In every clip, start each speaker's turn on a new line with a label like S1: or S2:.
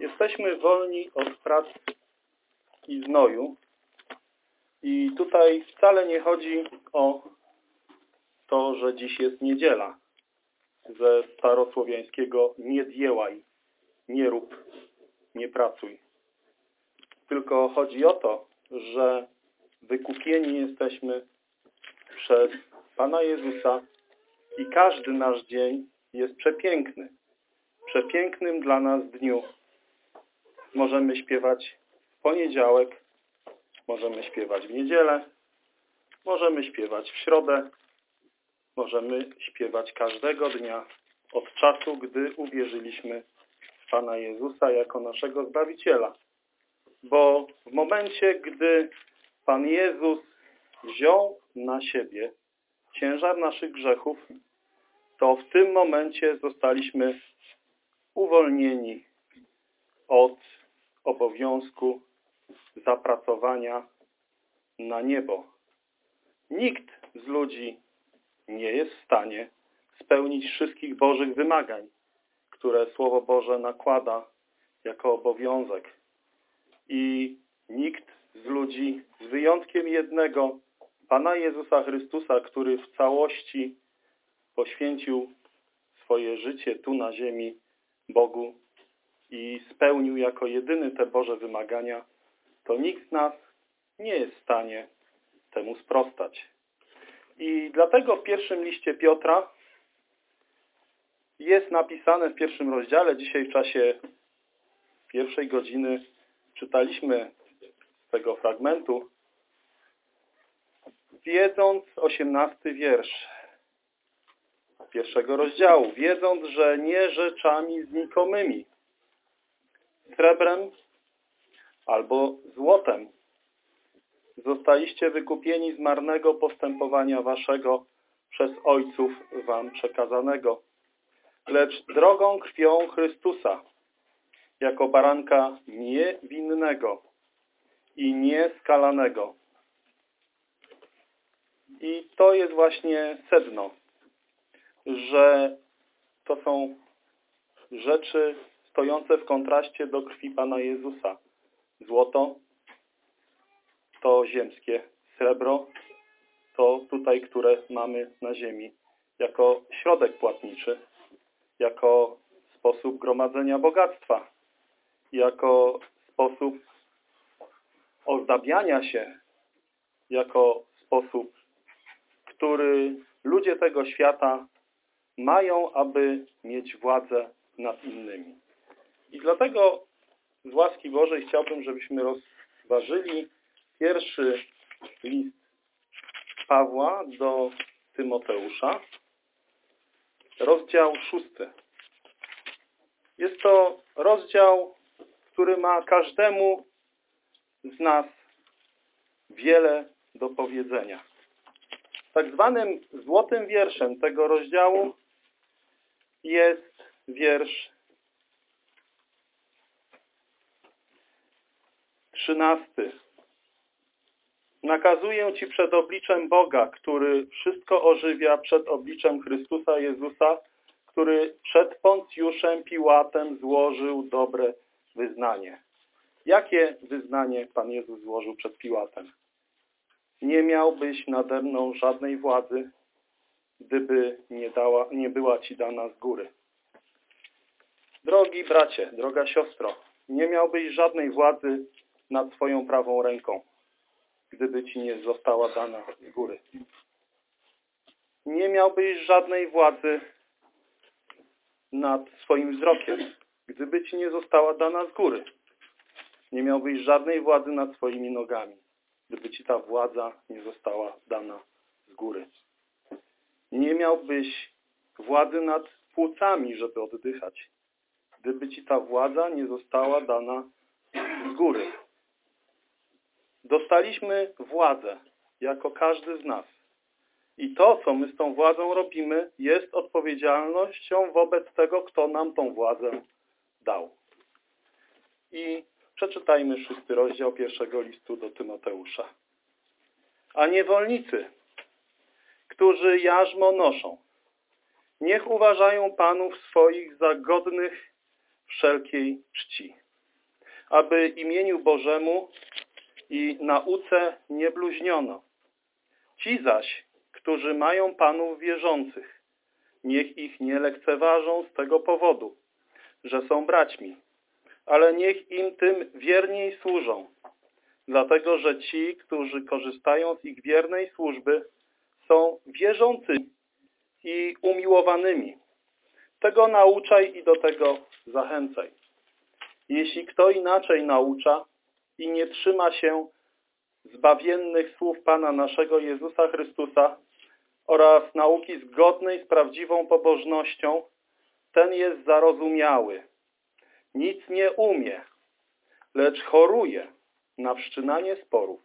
S1: Jesteśmy wolni od pracy i znoju. I tutaj wcale nie chodzi o to, że dziś jest niedziela. Ze starosłowiańskiego nie dziełaj, nie rób, nie pracuj. Tylko chodzi o to, że wykupieni jesteśmy przez Pana Jezusa i każdy nasz dzień jest przepiękny. Przepięknym dla nas dniu. Możemy śpiewać w poniedziałek, możemy śpiewać w niedzielę, możemy śpiewać w środę, możemy śpiewać każdego dnia od czasu, gdy uwierzyliśmy w Pana Jezusa jako naszego Zbawiciela. Bo w momencie, gdy Pan Jezus wziął na siebie ciężar naszych grzechów, to w tym momencie zostaliśmy uwolnieni od obowiązku zapracowania na niebo. Nikt z ludzi nie jest w stanie spełnić wszystkich Bożych wymagań, które Słowo Boże nakłada jako obowiązek. I nikt z ludzi, z wyjątkiem jednego, Pana Jezusa Chrystusa, który w całości poświęcił swoje życie tu na ziemi Bogu i spełnił jako jedyny te Boże wymagania, to nikt z nas nie jest w stanie temu sprostać. I dlatego w pierwszym liście Piotra jest napisane w pierwszym rozdziale, dzisiaj w czasie pierwszej godziny czytaliśmy tego fragmentu, wiedząc, osiemnasty wiersz pierwszego rozdziału, wiedząc, że nie rzeczami znikomymi, srebrem albo złotem, zostaliście wykupieni z marnego postępowania waszego przez ojców wam przekazanego, lecz drogą krwią Chrystusa, jako baranka niewinnego i nieskalanego. I to jest właśnie sedno, że to są rzeczy stojące w kontraście do krwi Pana Jezusa. Złoto to ziemskie, srebro to tutaj, które mamy na ziemi, jako środek płatniczy, jako sposób gromadzenia bogactwa, jako sposób ozdabiania się, jako sposób, który ludzie tego świata mają, aby mieć władzę nad innymi. I dlatego z łaski Bożej chciałbym, żebyśmy rozważyli pierwszy list Pawła do Tymoteusza, rozdział szósty. Jest to rozdział, który ma każdemu z nas wiele do powiedzenia. Tak zwanym złotym wierszem tego rozdziału jest wiersz trzynasty. Nakazuję Ci przed obliczem Boga, który wszystko ożywia, przed obliczem Chrystusa Jezusa, który przed Poncjuszem Piłatem złożył dobre wyznanie. Jakie wyznanie Pan Jezus złożył przed Piłatem? Nie miałbyś nade mną żadnej władzy, gdyby nie, dała, nie była Ci dana z góry. Drogi bracie, droga siostro, nie miałbyś żadnej władzy nad swoją prawą ręką, gdyby Ci nie została dana z góry. Nie miałbyś żadnej władzy nad swoim wzrokiem, gdyby Ci nie została dana z góry. Nie miałbyś żadnej władzy nad swoimi nogami, gdyby Ci ta władza nie została dana z góry. Nie miałbyś władzy nad płucami, żeby oddychać, gdyby Ci ta władza nie została dana z góry. Dostaliśmy władzę, jako każdy z nas. I to, co my z tą władzą robimy, jest odpowiedzialnością wobec tego, kto nam tą władzę dał. I przeczytajmy szósty rozdział pierwszego listu do Tymoteusza. A niewolnicy, którzy jarzmo noszą, niech uważają panów swoich za godnych wszelkiej czci aby imieniu Bożemu i nauce nie bluźniono. Ci zaś, którzy mają Panów wierzących, niech ich nie lekceważą z tego powodu, że są braćmi, ale niech im tym wierniej służą, dlatego że ci, którzy korzystają z ich wiernej służby, są wierzącymi i umiłowanymi. Tego nauczaj i do tego zachęcaj. Jeśli kto inaczej naucza i nie trzyma się zbawiennych słów Pana naszego Jezusa Chrystusa oraz nauki zgodnej z prawdziwą pobożnością, ten jest zarozumiały. Nic nie umie, lecz choruje na wszczynanie sporów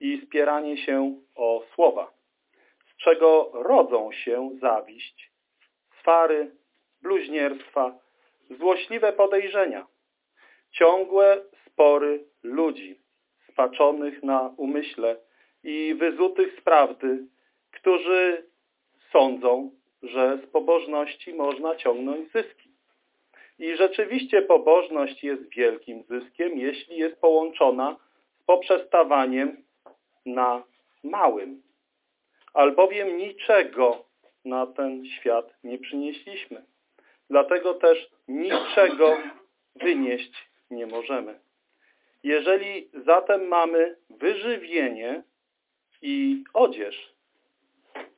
S1: i spieranie się o słowa, z czego rodzą się zawiść, swary, bluźnierstwa, złośliwe podejrzenia, ciągłe spory ludzi spaczonych na umyśle i wyzutych z prawdy, którzy sądzą, że z pobożności można ciągnąć zyski. I rzeczywiście pobożność jest wielkim zyskiem, jeśli jest połączona z poprzestawaniem na małym. Albowiem niczego na ten świat nie przynieśliśmy. Dlatego też niczego wynieść nie możemy. Jeżeli zatem mamy wyżywienie i odzież,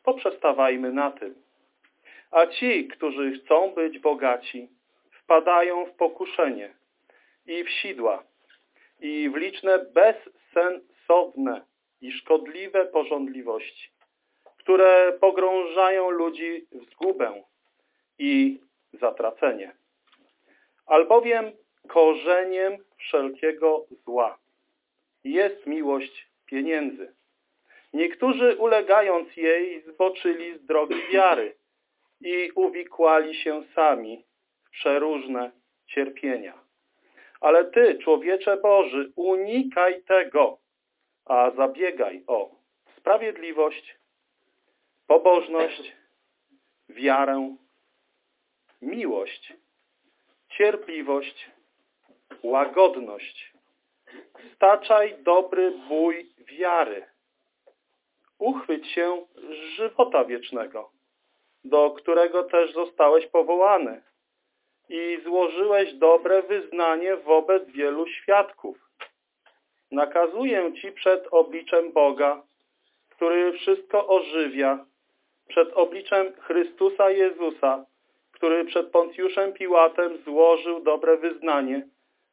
S1: poprzestawajmy na tym. A ci, którzy chcą być bogaci, wpadają w pokuszenie i w sidła i w liczne bezsensowne i szkodliwe porządliwości, które pogrążają ludzi w zgubę i zatracenie. Albowiem korzeniem wszelkiego zła jest miłość pieniędzy. Niektórzy ulegając jej zboczyli z drogi wiary i uwikłali się sami w przeróżne cierpienia. Ale Ty, człowiecze Boży, unikaj tego, a zabiegaj o sprawiedliwość, pobożność, wiarę, miłość, cierpliwość, łagodność. Staczaj dobry bój wiary. Uchwyć się żywota wiecznego, do którego też zostałeś powołany i złożyłeś dobre wyznanie wobec wielu świadków. Nakazuję Ci przed obliczem Boga, który wszystko ożywia, przed obliczem Chrystusa Jezusa, który przed Poncjuszem Piłatem złożył dobre wyznanie,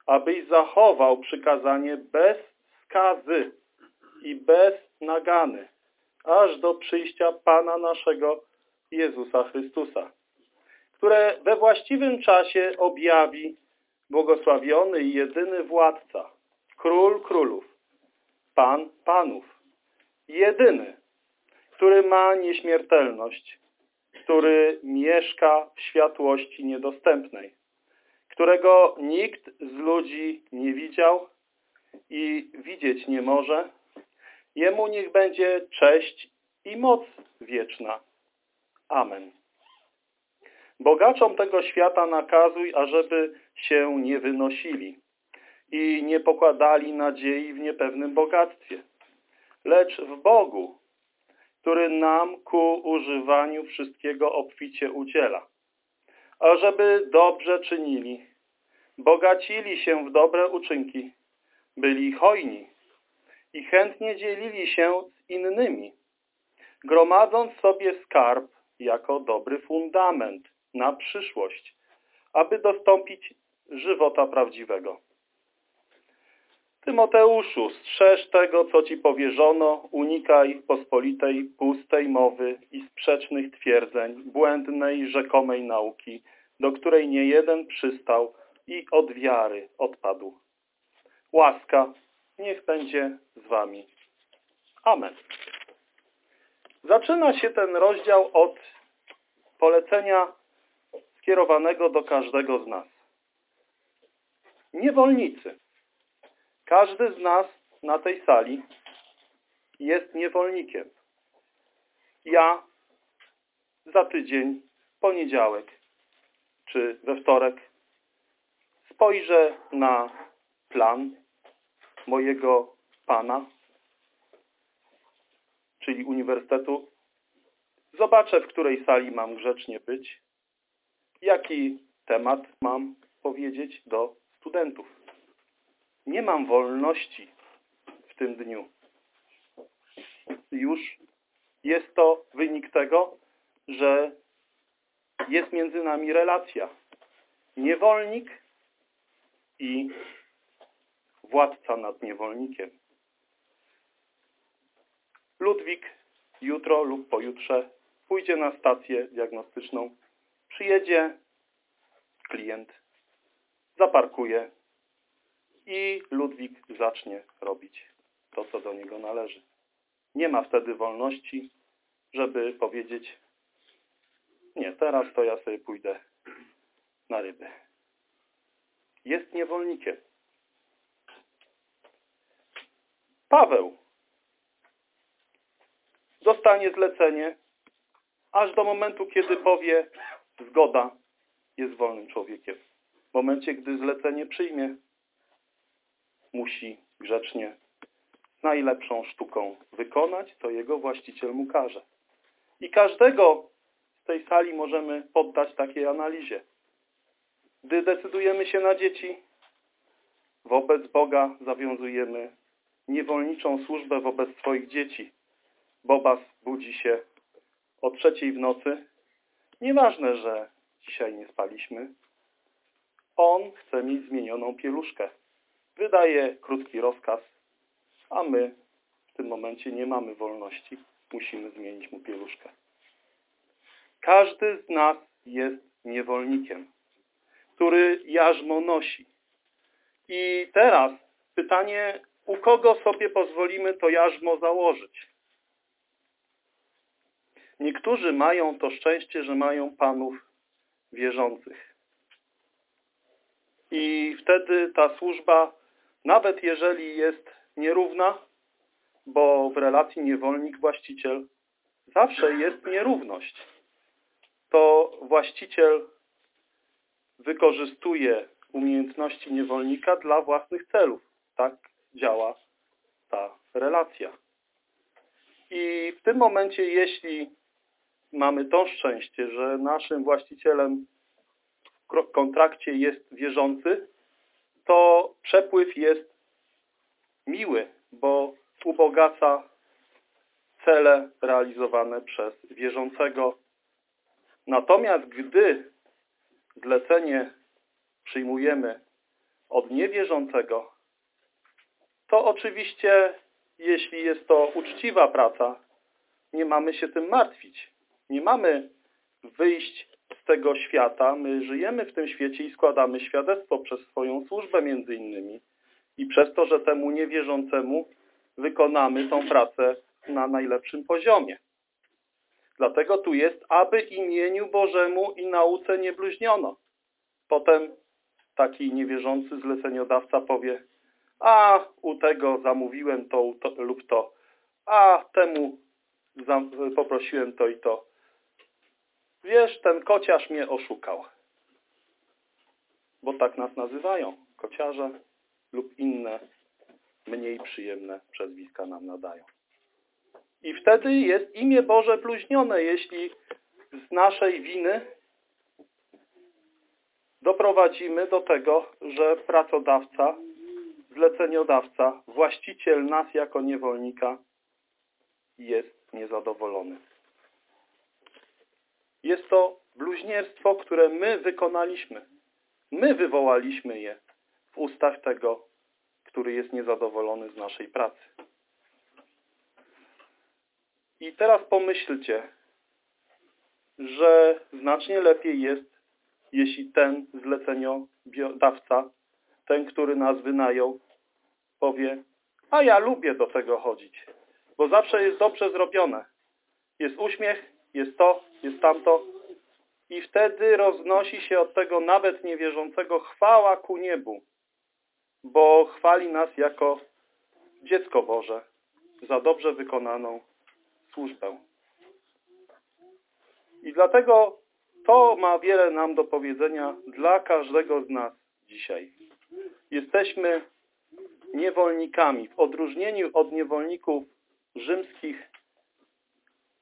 S1: abyś zachował przykazanie bez skazy i bez nagany, aż do przyjścia Pana naszego Jezusa Chrystusa, które we właściwym czasie objawi błogosławiony i jedyny władca, król królów, pan panów, jedyny, który ma nieśmiertelność, który mieszka w światłości niedostępnej, którego nikt z ludzi nie widział i widzieć nie może, Jemu niech będzie cześć i moc wieczna. Amen. Bogaczom tego świata nakazuj, ażeby się nie wynosili i nie pokładali nadziei w niepewnym bogactwie, lecz w Bogu, który nam ku używaniu wszystkiego obficie udziela. Ażeby dobrze czynili, bogacili się w dobre uczynki, byli hojni i chętnie dzielili się z innymi, gromadząc sobie skarb jako dobry fundament na przyszłość, aby dostąpić żywota prawdziwego. Tymoteuszu, strzeż tego, co ci powierzono, unikaj pospolitej, pustej mowy i sprzecznych twierdzeń, błędnej, rzekomej nauki, do której nie jeden przystał i od wiary odpadł. Łaska niech będzie z wami. Amen. Zaczyna się ten rozdział od polecenia skierowanego do każdego z nas. Niewolnicy. Każdy z nas na tej sali jest niewolnikiem. Ja za tydzień, poniedziałek czy we wtorek spojrzę na plan mojego Pana, czyli uniwersytetu. Zobaczę, w której sali mam grzecznie być, jaki temat mam powiedzieć do studentów. Nie mam wolności w tym dniu. Już jest to wynik tego, że jest między nami relacja. Niewolnik i władca nad niewolnikiem. Ludwik jutro lub pojutrze pójdzie na stację diagnostyczną, przyjedzie klient, zaparkuje i Ludwik zacznie robić to, co do niego należy. Nie ma wtedy wolności, żeby powiedzieć nie, teraz to ja sobie pójdę na ryby. Jest niewolnikiem. Paweł dostanie zlecenie, aż do momentu, kiedy powie zgoda, jest wolnym człowiekiem. W momencie, gdy zlecenie przyjmie, musi grzecznie, najlepszą sztuką wykonać, to jego właściciel mu każe. I każdego z tej sali możemy poddać takiej analizie. Gdy decydujemy się na dzieci, wobec Boga zawiązujemy niewolniczą służbę wobec swoich dzieci. Bobas budzi się o trzeciej w nocy. Nieważne, że dzisiaj nie spaliśmy. On chce mieć zmienioną pieluszkę. Wydaje krótki rozkaz, a my w tym momencie nie mamy wolności. Musimy zmienić mu pieluszkę. Każdy z nas jest niewolnikiem, który jarzmo nosi. I teraz pytanie, u kogo sobie pozwolimy to jarzmo założyć? Niektórzy mają to szczęście, że mają panów wierzących. I wtedy ta służba, nawet jeżeli jest nierówna, bo w relacji niewolnik-właściciel zawsze jest nierówność, to właściciel wykorzystuje umiejętności niewolnika dla własnych celów. Tak działa ta relacja. I w tym momencie, jeśli mamy to szczęście, że naszym właścicielem w kontrakcie jest wierzący, to przepływ jest miły, bo ubogaca cele realizowane przez wierzącego. Natomiast gdy zlecenie przyjmujemy od niewierzącego, to oczywiście, jeśli jest to uczciwa praca, nie mamy się tym martwić. Nie mamy wyjść tego świata. My żyjemy w tym świecie i składamy świadectwo przez swoją służbę między innymi. I przez to, że temu niewierzącemu wykonamy tą pracę na najlepszym poziomie. Dlatego tu jest, aby imieniu Bożemu i nauce nie bluźniono. Potem taki niewierzący zleceniodawca powie, a u tego zamówiłem to, to lub to, a temu poprosiłem to i to. Wiesz, ten kociarz mnie oszukał. Bo tak nas nazywają. Kociarze lub inne mniej przyjemne przezwiska nam nadają. I wtedy jest imię Boże bluźnione, jeśli z naszej winy doprowadzimy do tego, że pracodawca, zleceniodawca, właściciel nas jako niewolnika jest niezadowolony. Jest to bluźnierstwo, które my wykonaliśmy. My wywołaliśmy je w ustach tego, który jest niezadowolony z naszej pracy. I teraz pomyślcie, że znacznie lepiej jest, jeśli ten zleceniodawca, ten, który nas wynajął, powie, a ja lubię do tego chodzić, bo zawsze jest dobrze zrobione. Jest uśmiech, jest to, jest tamto. I wtedy roznosi się od tego nawet niewierzącego chwała ku niebu, bo chwali nas jako dziecko Boże za dobrze wykonaną służbę. I dlatego to ma wiele nam do powiedzenia dla każdego z nas dzisiaj. Jesteśmy niewolnikami. W odróżnieniu od niewolników rzymskich,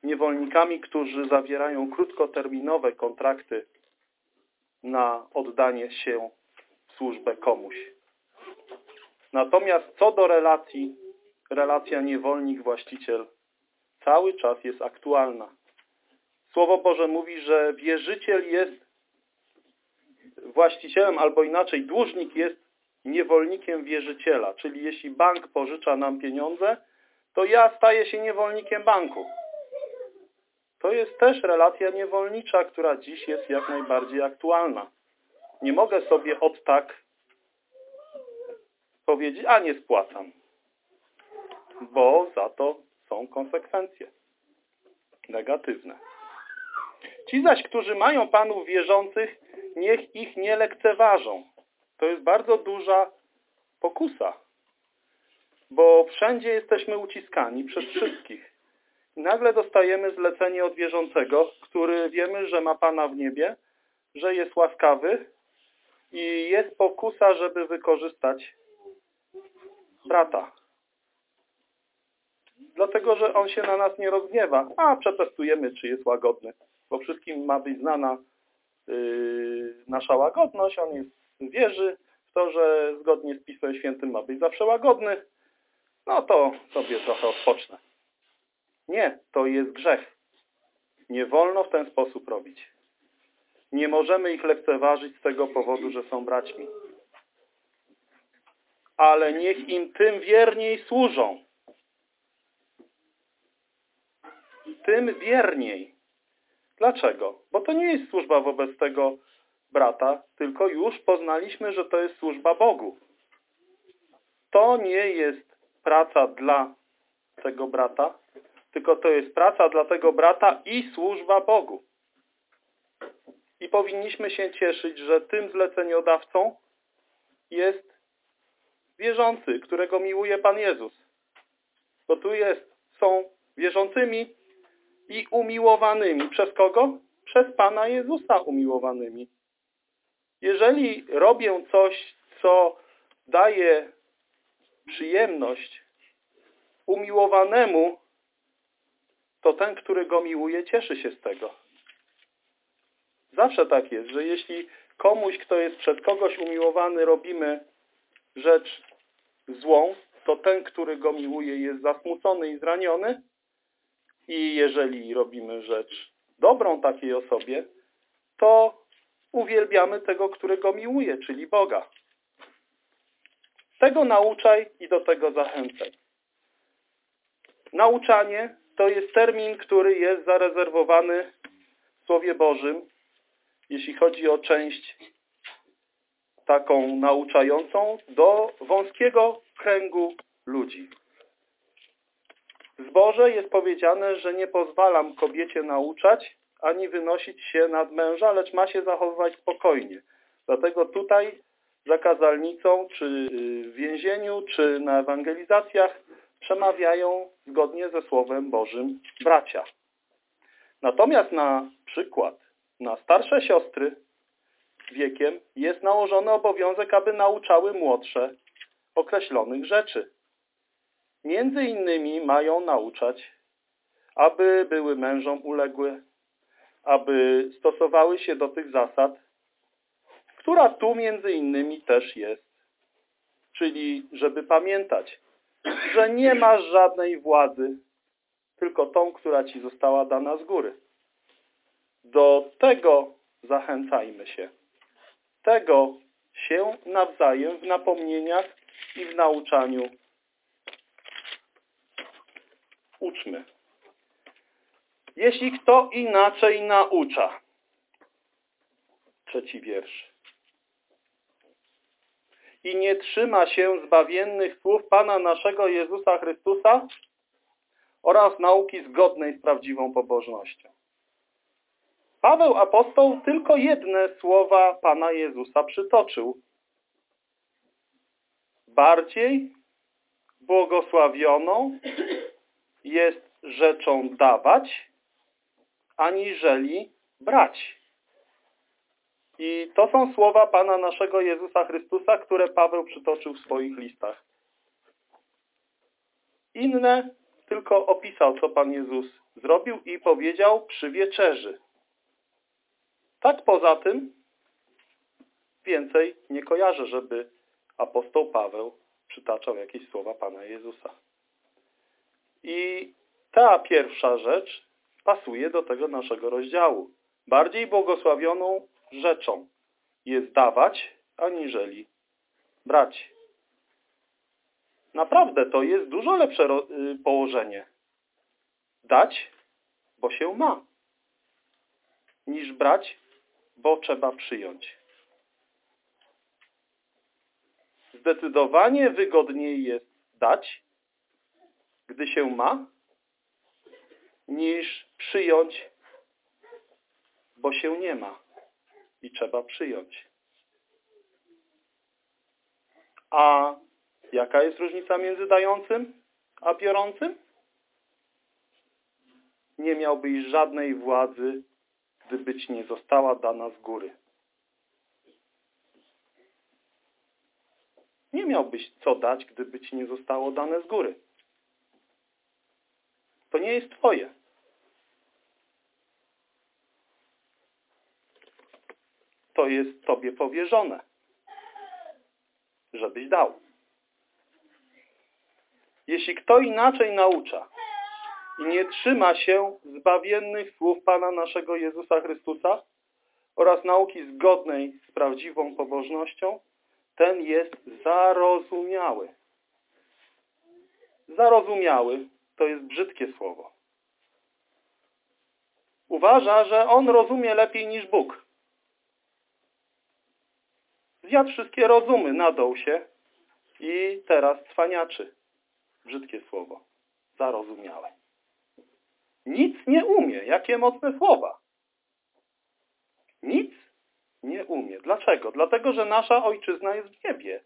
S1: niewolnikami, którzy zawierają krótkoterminowe kontrakty na oddanie się w służbę komuś. Natomiast co do relacji, relacja niewolnik-właściciel cały czas jest aktualna. Słowo Boże mówi, że wierzyciel jest właścicielem, albo inaczej, dłużnik jest niewolnikiem wierzyciela. Czyli jeśli bank pożycza nam pieniądze, to ja staję się niewolnikiem banku. To jest też relacja niewolnicza, która dziś jest jak najbardziej aktualna. Nie mogę sobie od tak powiedzieć, a nie spłacam. Bo za to są konsekwencje negatywne. Ci zaś, którzy mają Panów wierzących, niech ich nie lekceważą. To jest bardzo duża pokusa, bo wszędzie jesteśmy uciskani przez wszystkich. Nagle dostajemy zlecenie od wierzącego, który wiemy, że ma Pana w niebie, że jest łaskawy i jest pokusa, żeby wykorzystać brata. Dlatego, że on się na nas nie rozgniewa. A, przetestujemy, czy jest łagodny. Bo wszystkim ma być znana yy, nasza łagodność. On jest wierzy w to, że zgodnie z Pismem Świętym ma być zawsze łagodny. No to sobie trochę odpocznę. Nie, to jest grzech. Nie wolno w ten sposób robić. Nie możemy ich lekceważyć z tego powodu, że są braćmi. Ale niech im tym wierniej służą. Tym wierniej. Dlaczego? Bo to nie jest służba wobec tego brata, tylko już poznaliśmy, że to jest służba Bogu. To nie jest praca dla tego brata, tylko to jest praca dla tego brata i służba Bogu. I powinniśmy się cieszyć, że tym zleceniodawcą jest wierzący, którego miłuje Pan Jezus. Bo tu jest, są wierzącymi i umiłowanymi. Przez kogo? Przez Pana Jezusa umiłowanymi. Jeżeli robię coś, co daje przyjemność umiłowanemu, to ten, który go miłuje, cieszy się z tego. Zawsze tak jest, że jeśli komuś, kto jest przez kogoś umiłowany, robimy rzecz złą, to ten, który go miłuje, jest zasmucony i zraniony. I jeżeli robimy rzecz dobrą takiej osobie, to uwielbiamy tego, którego miłuje, czyli Boga. Tego nauczaj i do tego zachęcaj. Nauczanie to jest termin, który jest zarezerwowany w Słowie Bożym, jeśli chodzi o część taką nauczającą, do wąskiego kręgu ludzi. W zborze jest powiedziane, że nie pozwalam kobiecie nauczać, ani wynosić się nad męża, lecz ma się zachowywać spokojnie. Dlatego tutaj za kazalnicą, czy w więzieniu, czy na ewangelizacjach przemawiają zgodnie ze Słowem Bożym bracia. Natomiast na przykład na starsze siostry wiekiem jest nałożony obowiązek, aby nauczały młodsze określonych rzeczy. Między innymi mają nauczać, aby były mężom uległe, aby stosowały się do tych zasad, która tu między innymi też jest. Czyli, żeby pamiętać, że nie masz żadnej władzy, tylko tą, która ci została dana z góry. Do tego zachęcajmy się. Tego się nawzajem w napomnieniach i w nauczaniu uczmy. Jeśli kto inaczej naucza, trzeci wiersz, i nie trzyma się zbawiennych słów Pana naszego Jezusa Chrystusa oraz nauki zgodnej z prawdziwą pobożnością. Paweł apostoł tylko jedne słowa Pana Jezusa przytoczył. Bardziej błogosławioną jest rzeczą dawać, aniżeli brać. I to są słowa Pana naszego Jezusa Chrystusa, które Paweł przytoczył w swoich listach. Inne tylko opisał, co Pan Jezus zrobił i powiedział przy wieczerzy. Tak poza tym więcej nie kojarzę, żeby apostoł Paweł przytaczał jakieś słowa Pana Jezusa. I ta pierwsza rzecz pasuje do tego naszego rozdziału. Bardziej błogosławioną rzeczą jest dawać, aniżeli brać. Naprawdę to jest dużo lepsze y, położenie. Dać, bo się ma, niż brać, bo trzeba przyjąć. Zdecydowanie wygodniej jest dać, gdy się ma, niż przyjąć, bo się nie ma i trzeba przyjąć. A jaka jest różnica między dającym a biorącym? Nie miałbyś żadnej władzy, gdyby ci nie została dana z góry. Nie miałbyś co dać, gdyby ci nie zostało dane z góry. To nie jest twoje. To jest tobie powierzone, żebyś dał. Jeśli kto inaczej naucza i nie trzyma się zbawiennych słów Pana naszego Jezusa Chrystusa oraz nauki zgodnej z prawdziwą pobożnością, ten jest zarozumiały. Zarozumiały to jest brzydkie słowo. Uważa, że on rozumie lepiej niż Bóg. Zjadł wszystkie rozumy, nadał się i teraz cwaniaczy. Brzydkie słowo. Zarozumiałe. Nic nie umie. Jakie mocne słowa. Nic nie umie. Dlaczego? Dlatego, że nasza ojczyzna jest w niebie.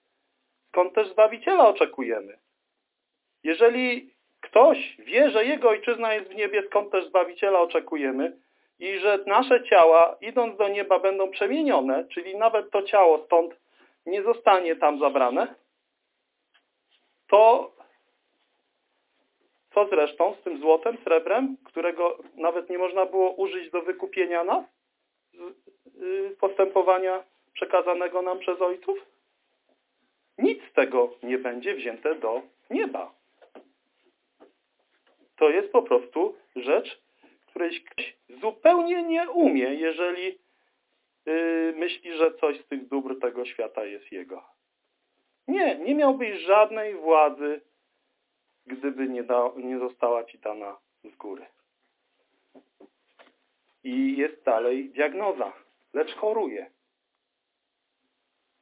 S1: Skąd też Zbawiciela oczekujemy. Jeżeli ktoś wie, że jego ojczyzna jest w niebie, skąd też Zbawiciela oczekujemy i że nasze ciała, idąc do nieba, będą przemienione, czyli nawet to ciało stąd nie zostanie tam zabrane, to co zresztą z tym złotem, srebrem, którego nawet nie można było użyć do wykupienia nas z y, postępowania przekazanego nam przez ojców? Nic z tego nie będzie wzięte do nieba. To jest po prostu rzecz, której zupełnie nie umie, jeżeli yy, myśli, że coś z tych dóbr tego świata jest jego. Nie, nie miałbyś żadnej władzy gdyby nie, da, nie została ci dana z góry. I jest dalej diagnoza. Lecz choruje.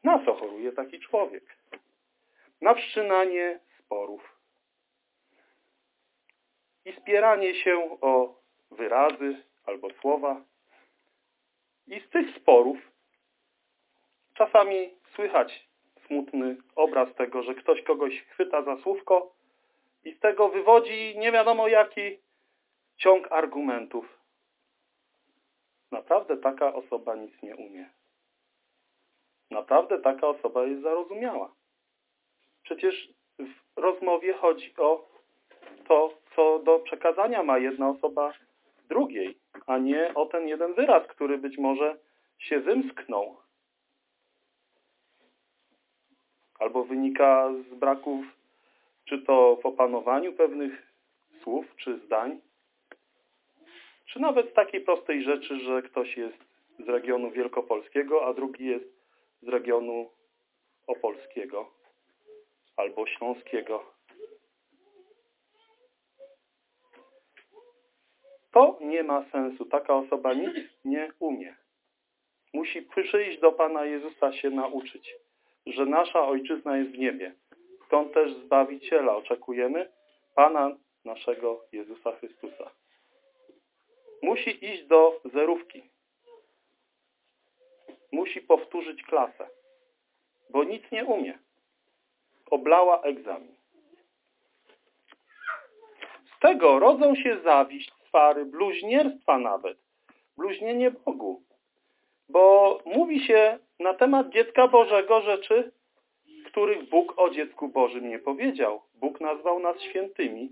S1: Na co choruje taki człowiek? Na wszczynanie sporów. I spieranie się o wyrazy albo słowa. I z tych sporów czasami słychać smutny obraz tego, że ktoś kogoś chwyta za słówko i z tego wywodzi nie wiadomo jaki ciąg argumentów. Naprawdę taka osoba nic nie umie. Naprawdę taka osoba jest zarozumiała. Przecież w rozmowie chodzi o to, co do przekazania ma jedna osoba drugiej, a nie o ten jeden wyraz, który być może się wymsknął. Albo wynika z braków czy to w opanowaniu pewnych słów czy zdań, czy nawet takiej prostej rzeczy, że ktoś jest z regionu wielkopolskiego, a drugi jest z regionu opolskiego albo śląskiego. To nie ma sensu. Taka osoba nic nie umie. Musi przyjść do Pana Jezusa się nauczyć, że nasza Ojczyzna jest w niebie. Stąd też Zbawiciela oczekujemy, Pana naszego Jezusa Chrystusa. Musi iść do zerówki. Musi powtórzyć klasę, bo nic nie umie. Oblała egzamin. Z tego rodzą się zawiść, swary, bluźnierstwa nawet. Bluźnienie Bogu. Bo mówi się na temat dziecka Bożego rzeczy, których Bóg o dziecku Bożym nie powiedział. Bóg nazwał nas świętymi.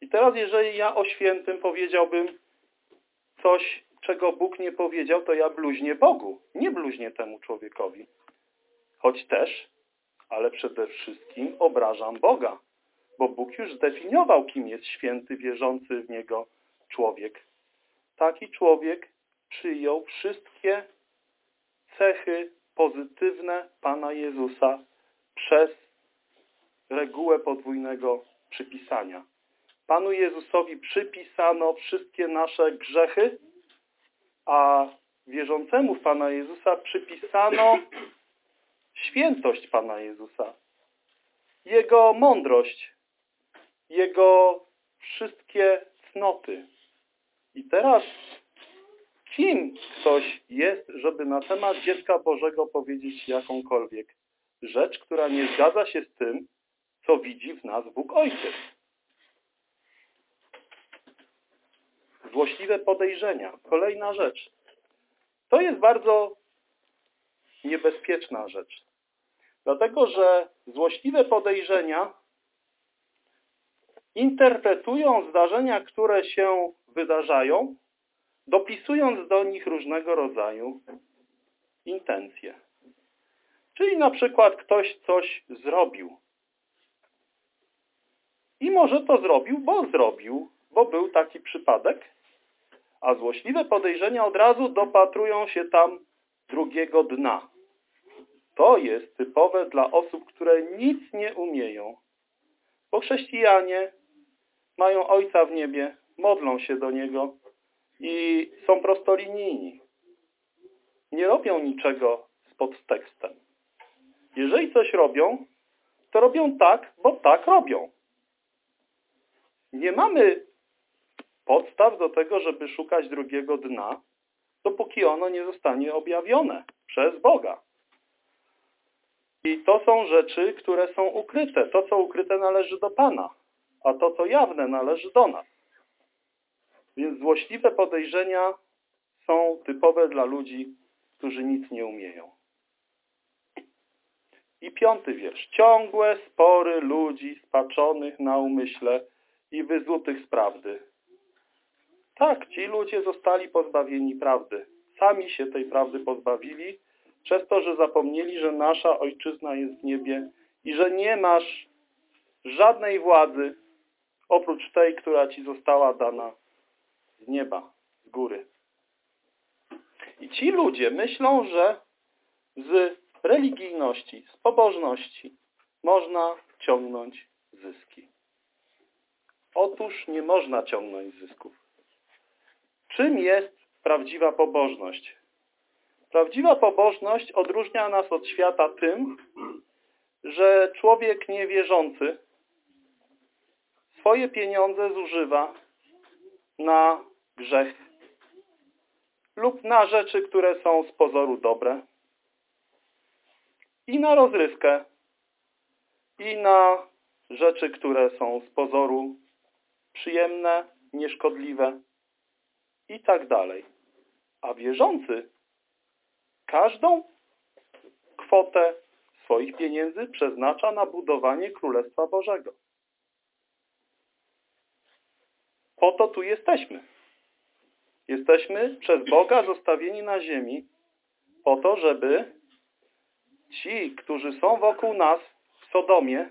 S1: I teraz jeżeli ja o świętym powiedziałbym coś, czego Bóg nie powiedział, to ja bluźnię Bogu, nie bluźnię temu człowiekowi. Choć też, ale przede wszystkim obrażam Boga, bo Bóg już zdefiniował, kim jest święty, wierzący w Niego człowiek. Taki człowiek przyjął wszystkie cechy pozytywne Pana Jezusa przez regułę podwójnego przypisania. Panu Jezusowi przypisano wszystkie nasze grzechy, a wierzącemu w Pana Jezusa przypisano świętość Pana Jezusa, Jego mądrość, Jego wszystkie cnoty. I teraz kim ktoś jest, żeby na temat dziecka Bożego powiedzieć jakąkolwiek rzecz, która nie zgadza się z tym, co widzi w nas Bóg Ojciec. Złośliwe podejrzenia. Kolejna rzecz. To jest bardzo niebezpieczna rzecz. Dlatego, że złośliwe podejrzenia interpretują zdarzenia, które się wydarzają, dopisując do nich różnego rodzaju intencje. Czyli na przykład ktoś coś zrobił. I może to zrobił, bo zrobił, bo był taki przypadek, a złośliwe podejrzenia od razu dopatrują się tam drugiego dna. To jest typowe dla osób, które nic nie umieją. Bo chrześcijanie mają Ojca w niebie, modlą się do Niego i są prostolinijni. Nie robią niczego z podtekstem. Jeżeli coś robią, to robią tak, bo tak robią. Nie mamy podstaw do tego, żeby szukać drugiego dna, dopóki ono nie zostanie objawione przez Boga. I to są rzeczy, które są ukryte. To, co ukryte, należy do Pana, a to, co jawne, należy do nas. Więc złośliwe podejrzenia są typowe dla ludzi, którzy nic nie umieją. I piąty wiersz. Ciągłe spory ludzi spaczonych na umyśle i wyzutych z prawdy. Tak, ci ludzie zostali pozbawieni prawdy. Sami się tej prawdy pozbawili, przez to, że zapomnieli, że nasza ojczyzna jest w niebie i że nie masz żadnej władzy oprócz tej, która ci została dana z nieba, z góry. I ci ludzie myślą, że z religijności, z pobożności można ciągnąć zyski. Otóż nie można ciągnąć zysków. Czym jest prawdziwa pobożność? Prawdziwa pobożność odróżnia nas od świata tym, że człowiek niewierzący swoje pieniądze zużywa na grzech lub na rzeczy, które są z pozoru dobre i na rozrywkę i na rzeczy, które są z pozoru przyjemne, nieszkodliwe i tak dalej. A wierzący każdą kwotę swoich pieniędzy przeznacza na budowanie Królestwa Bożego. Po to tu jesteśmy. Jesteśmy przez Boga zostawieni na ziemi po to, żeby ci, którzy są wokół nas w Sodomie,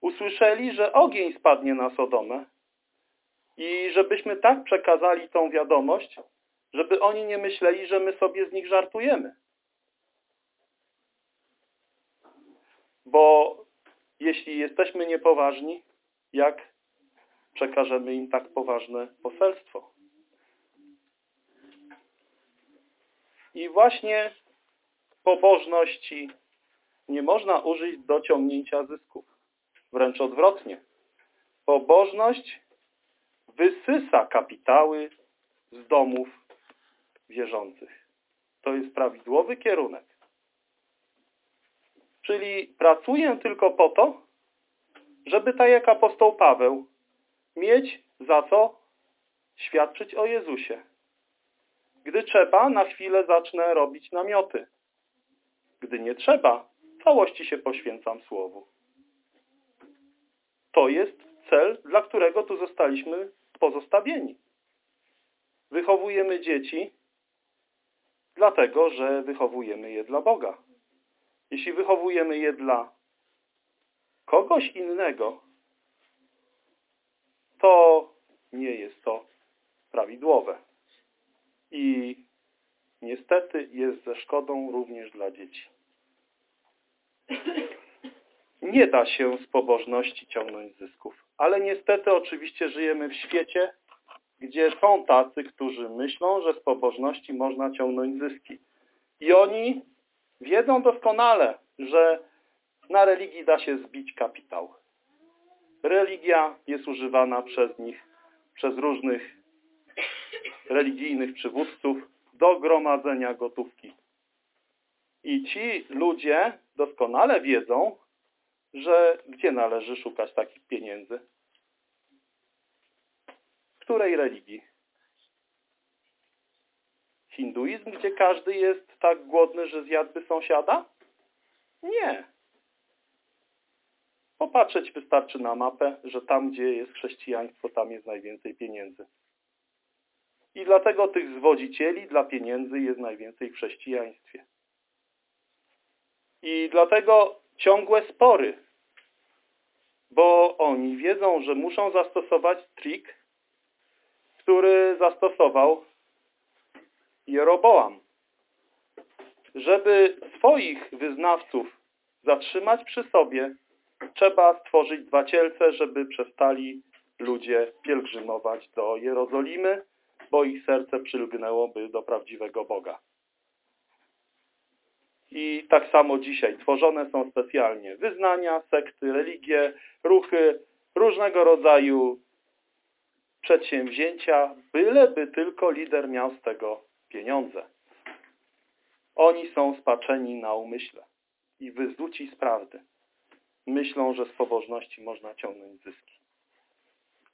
S1: usłyszeli, że ogień spadnie na Sodomę i żebyśmy tak przekazali tą wiadomość, żeby oni nie myśleli, że my sobie z nich żartujemy. Bo jeśli jesteśmy niepoważni, jak przekażemy im tak poważne poselstwo? I właśnie pobożności nie można użyć do ciągnięcia zysków. Wręcz odwrotnie. Pobożność wysysa kapitały z domów wierzących. To jest prawidłowy kierunek. Czyli pracuję tylko po to, żeby tak jak apostoł Paweł mieć za co świadczyć o Jezusie. Gdy trzeba, na chwilę zacznę robić namioty. Gdy nie trzeba, całości się poświęcam Słowu. To jest cel, dla którego tu zostaliśmy pozostawieni. Wychowujemy dzieci dlatego, że wychowujemy je dla Boga. Jeśli wychowujemy je dla kogoś innego, to nie jest to prawidłowe. I niestety jest ze szkodą również dla dzieci. Nie da się z pobożności ciągnąć zysków. Ale niestety oczywiście żyjemy w świecie, gdzie są tacy, którzy myślą, że z pobożności można ciągnąć zyski. I oni wiedzą doskonale, że na religii da się zbić kapitał. Religia jest używana przez nich, przez różnych religijnych przywódców do gromadzenia gotówki. I ci ludzie doskonale wiedzą, że gdzie należy szukać takich pieniędzy? W której religii? Hinduizm, gdzie każdy jest tak głodny, że zjadłby sąsiada? Nie. Popatrzeć wystarczy na mapę, że tam, gdzie jest chrześcijaństwo, tam jest najwięcej pieniędzy. I dlatego tych zwodzicieli dla pieniędzy jest najwięcej w chrześcijaństwie. I dlatego ciągłe spory, bo oni wiedzą, że muszą zastosować trik, który zastosował Jeroboam. Żeby swoich wyznawców zatrzymać przy sobie, trzeba stworzyć dwa cielce, żeby przestali ludzie pielgrzymować do Jerozolimy, bo ich serce przylgnęłoby do prawdziwego Boga. I tak samo dzisiaj tworzone są specjalnie wyznania, sekty, religie, ruchy, różnego rodzaju przedsięwzięcia, byleby tylko lider miał z tego pieniądze. Oni są spaczeni na umyśle i wyzuci z prawdy. Myślą, że z pobożności można ciągnąć zyski.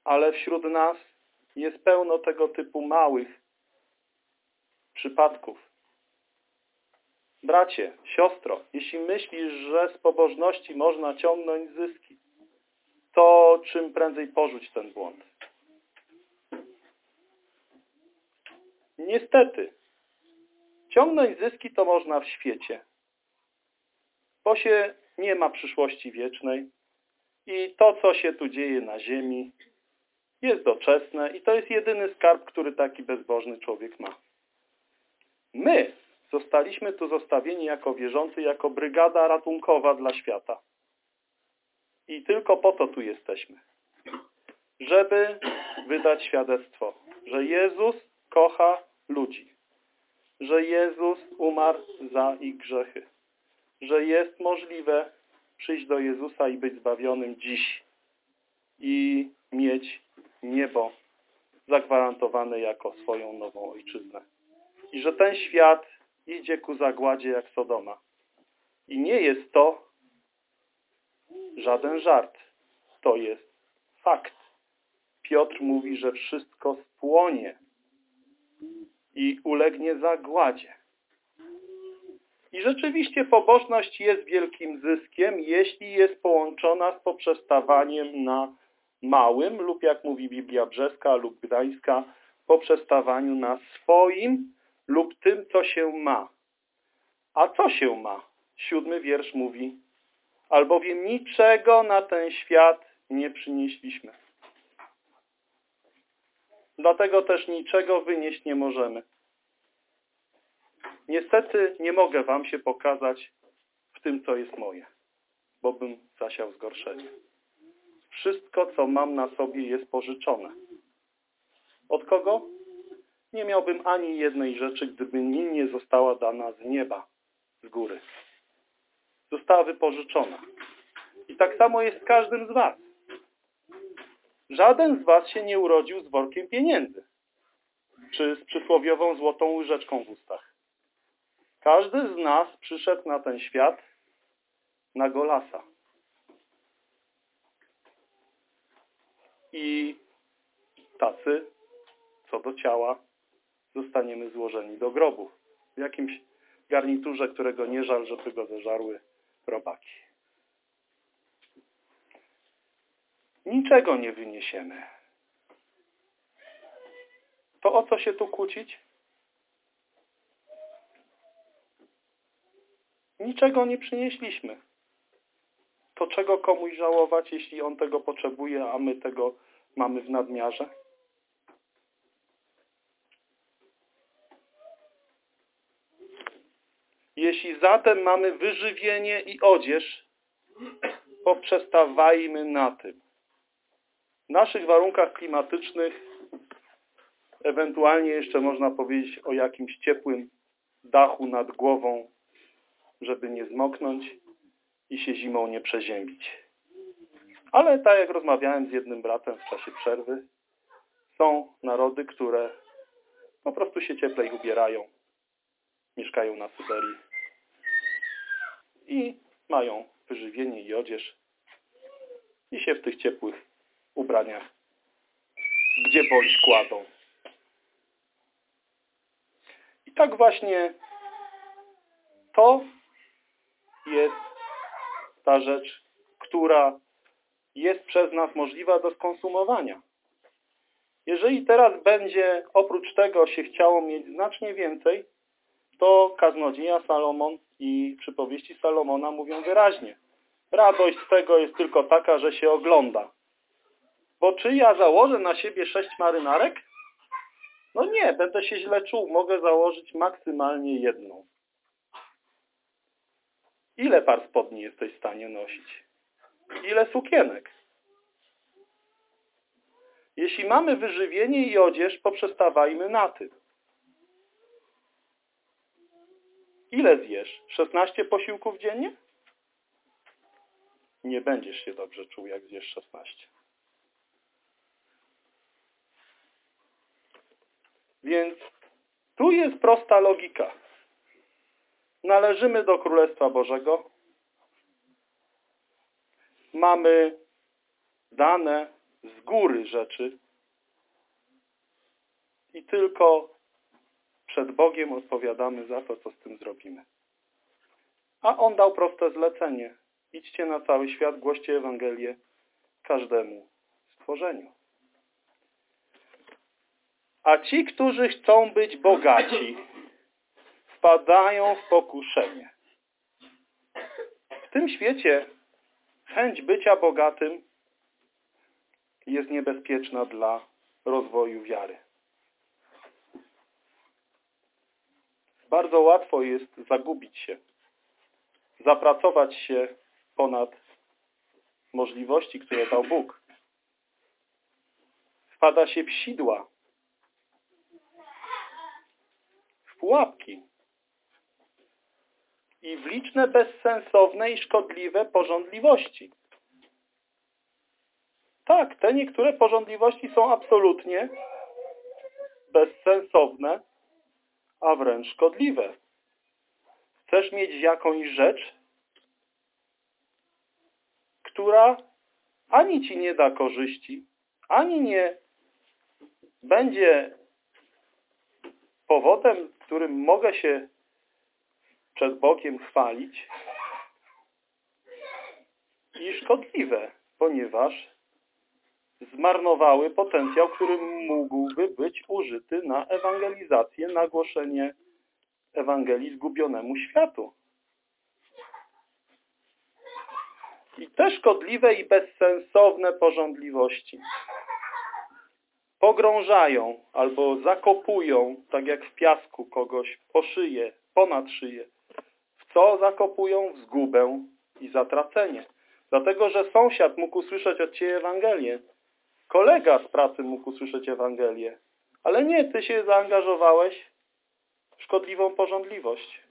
S1: Ale wśród nas jest pełno tego typu małych przypadków, Bracie, siostro, jeśli myślisz, że z pobożności można ciągnąć zyski, to czym prędzej porzuć ten błąd. Niestety, ciągnąć zyski to można w świecie, bo się nie ma przyszłości wiecznej i to, co się tu dzieje na ziemi, jest doczesne i to jest jedyny skarb, który taki bezbożny człowiek ma. My Zostaliśmy tu zostawieni jako wierzący, jako brygada ratunkowa dla świata. I tylko po to tu jesteśmy. Żeby wydać świadectwo, że Jezus kocha ludzi. Że Jezus umarł za ich grzechy. Że jest możliwe przyjść do Jezusa i być zbawionym dziś. I mieć niebo zagwarantowane jako swoją nową ojczyznę. I że ten świat idzie ku zagładzie jak Sodoma. I nie jest to żaden żart. To jest fakt. Piotr mówi, że wszystko spłonie i ulegnie zagładzie. I rzeczywiście pobożność jest wielkim zyskiem, jeśli jest połączona z poprzestawaniem na małym lub, jak mówi Biblia Brzeska lub Gdańska, poprzestawaniu na swoim lub tym, co się ma. A co się ma? Siódmy wiersz mówi, albowiem niczego na ten świat nie przynieśliśmy. Dlatego też niczego wynieść nie możemy. Niestety nie mogę wam się pokazać w tym, co jest moje, bo bym zasiał zgorszenie. Wszystko, co mam na sobie jest pożyczone. Od kogo? Nie miałbym ani jednej rzeczy, gdyby mi nie została dana z nieba, z góry. Została wypożyczona. I tak samo jest z każdym z was. Żaden z was się nie urodził z workiem pieniędzy, czy z przysłowiową złotą łyżeczką w ustach. Każdy z nas przyszedł na ten świat na golasa. I tacy, co do ciała, zostaniemy złożeni do grobu. W jakimś garniturze, którego nie żal, żeby go zeżarły robaki. Niczego nie wyniesiemy. To o co się tu kłócić? Niczego nie przynieśliśmy. To czego komuś żałować, jeśli on tego potrzebuje, a my tego mamy w nadmiarze? Jeśli zatem mamy wyżywienie i odzież, poprzestawajmy na tym. W naszych warunkach klimatycznych ewentualnie jeszcze można powiedzieć o jakimś ciepłym dachu nad głową, żeby nie zmoknąć i się zimą nie przeziębić. Ale tak jak rozmawiałem z jednym bratem w czasie przerwy, są narody, które po prostu się cieplej ubierają, mieszkają na Syberii i mają wyżywienie i odzież i się w tych ciepłych ubraniach gdzie bądź kładą. I tak właśnie to jest ta rzecz, która jest przez nas możliwa do skonsumowania. Jeżeli teraz będzie oprócz tego się chciało mieć znacznie więcej, to kaznodzieja Salomon i przypowieści Salomona mówią wyraźnie. Radość z tego jest tylko taka, że się ogląda. Bo czy ja założę na siebie sześć marynarek? No nie, będę się źle czuł. Mogę założyć maksymalnie jedną. Ile par spodni jesteś w stanie nosić? Ile sukienek? Jeśli mamy wyżywienie i odzież, poprzestawajmy na tym. Ile zjesz? 16 posiłków dziennie? Nie będziesz się dobrze czuł, jak zjesz 16. Więc tu jest prosta logika. Należymy do Królestwa Bożego. Mamy dane z góry rzeczy i tylko przed Bogiem odpowiadamy za to, co z tym zrobimy. A On dał proste zlecenie. Idźcie na cały świat, głoście Ewangelię każdemu stworzeniu. A ci, którzy chcą być bogaci, wpadają w pokuszenie. W tym świecie chęć bycia bogatym jest niebezpieczna dla rozwoju wiary. Bardzo łatwo jest zagubić się, zapracować się ponad możliwości, które dał Bóg. Wpada się w sidła, w pułapki i w liczne bezsensowne i szkodliwe porządliwości. Tak, te niektóre porządliwości są absolutnie bezsensowne, a wręcz szkodliwe. Chcesz mieć jakąś rzecz, która ani ci nie da korzyści, ani nie będzie powodem, którym mogę się przed Bogiem chwalić i szkodliwe, ponieważ zmarnowały potencjał, który mógłby być użyty na ewangelizację, na głoszenie Ewangelii zgubionemu światu. I te szkodliwe i bezsensowne porządliwości pogrążają albo zakopują, tak jak w piasku kogoś, po szyję, ponad szyję. Co zakopują? W zgubę i zatracenie. Dlatego, że sąsiad mógł usłyszeć od Ciebie Ewangelię. Kolega z pracy mógł usłyszeć Ewangelię. Ale nie, Ty się zaangażowałeś w szkodliwą porządliwość.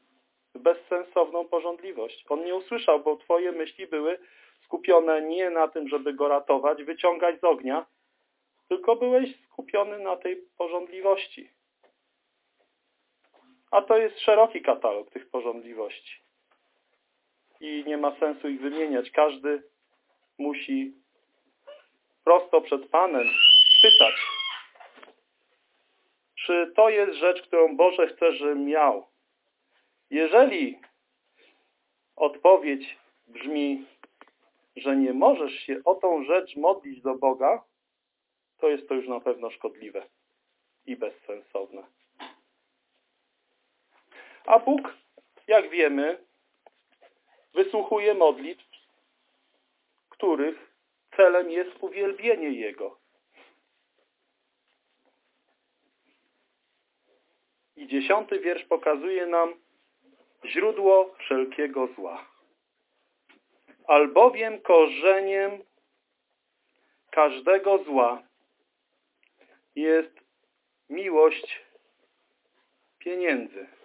S1: W bezsensowną porządliwość. On nie usłyszał, bo Twoje myśli były skupione nie na tym, żeby go ratować, wyciągać z ognia, tylko byłeś skupiony na tej porządliwości. A to jest szeroki katalog tych porządliwości. I nie ma sensu ich wymieniać. Każdy musi prosto przed Panem pytać, czy to jest rzecz, którą Boże chce, że miał. Jeżeli odpowiedź brzmi, że nie możesz się o tą rzecz modlić do Boga, to jest to już na pewno szkodliwe i bezsensowne. A Bóg, jak wiemy, wysłuchuje modlitw, których celem jest uwielbienie Jego. I dziesiąty wiersz pokazuje nam źródło wszelkiego zła. Albowiem korzeniem każdego zła jest miłość pieniędzy.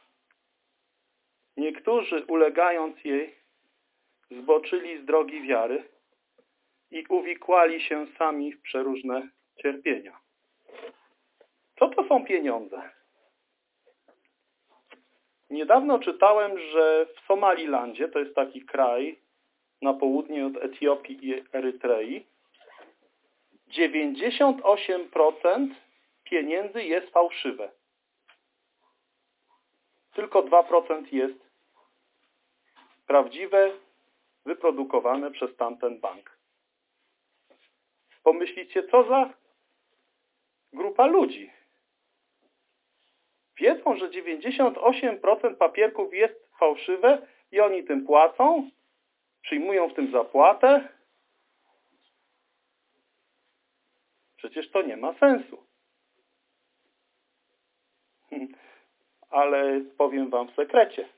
S1: Niektórzy ulegając jej zboczyli z drogi wiary i uwikłali się sami w przeróżne cierpienia. Co to są pieniądze? Niedawno czytałem, że w Somalilandzie, to jest taki kraj na południe od Etiopii i Erytrei, 98% pieniędzy jest fałszywe. Tylko 2% jest prawdziwe, wyprodukowane przez tamten bank. Pomyślicie, co za grupa ludzi. Wiedzą, że 98% papierków jest fałszywe i oni tym płacą, przyjmują w tym zapłatę. Przecież to nie ma sensu. Ale powiem wam w sekrecie.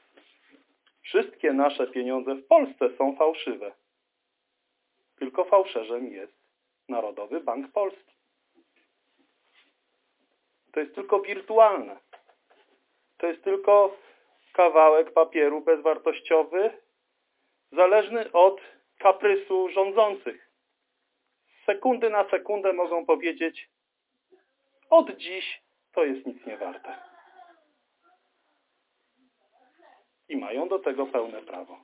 S1: Wszystkie nasze pieniądze w Polsce są fałszywe. Tylko fałszerzem jest Narodowy Bank Polski. To jest tylko wirtualne. To jest tylko kawałek papieru bezwartościowy, zależny od kaprysu rządzących. Sekundy na sekundę mogą powiedzieć od dziś to jest nic nie warte. I mają do tego pełne prawo.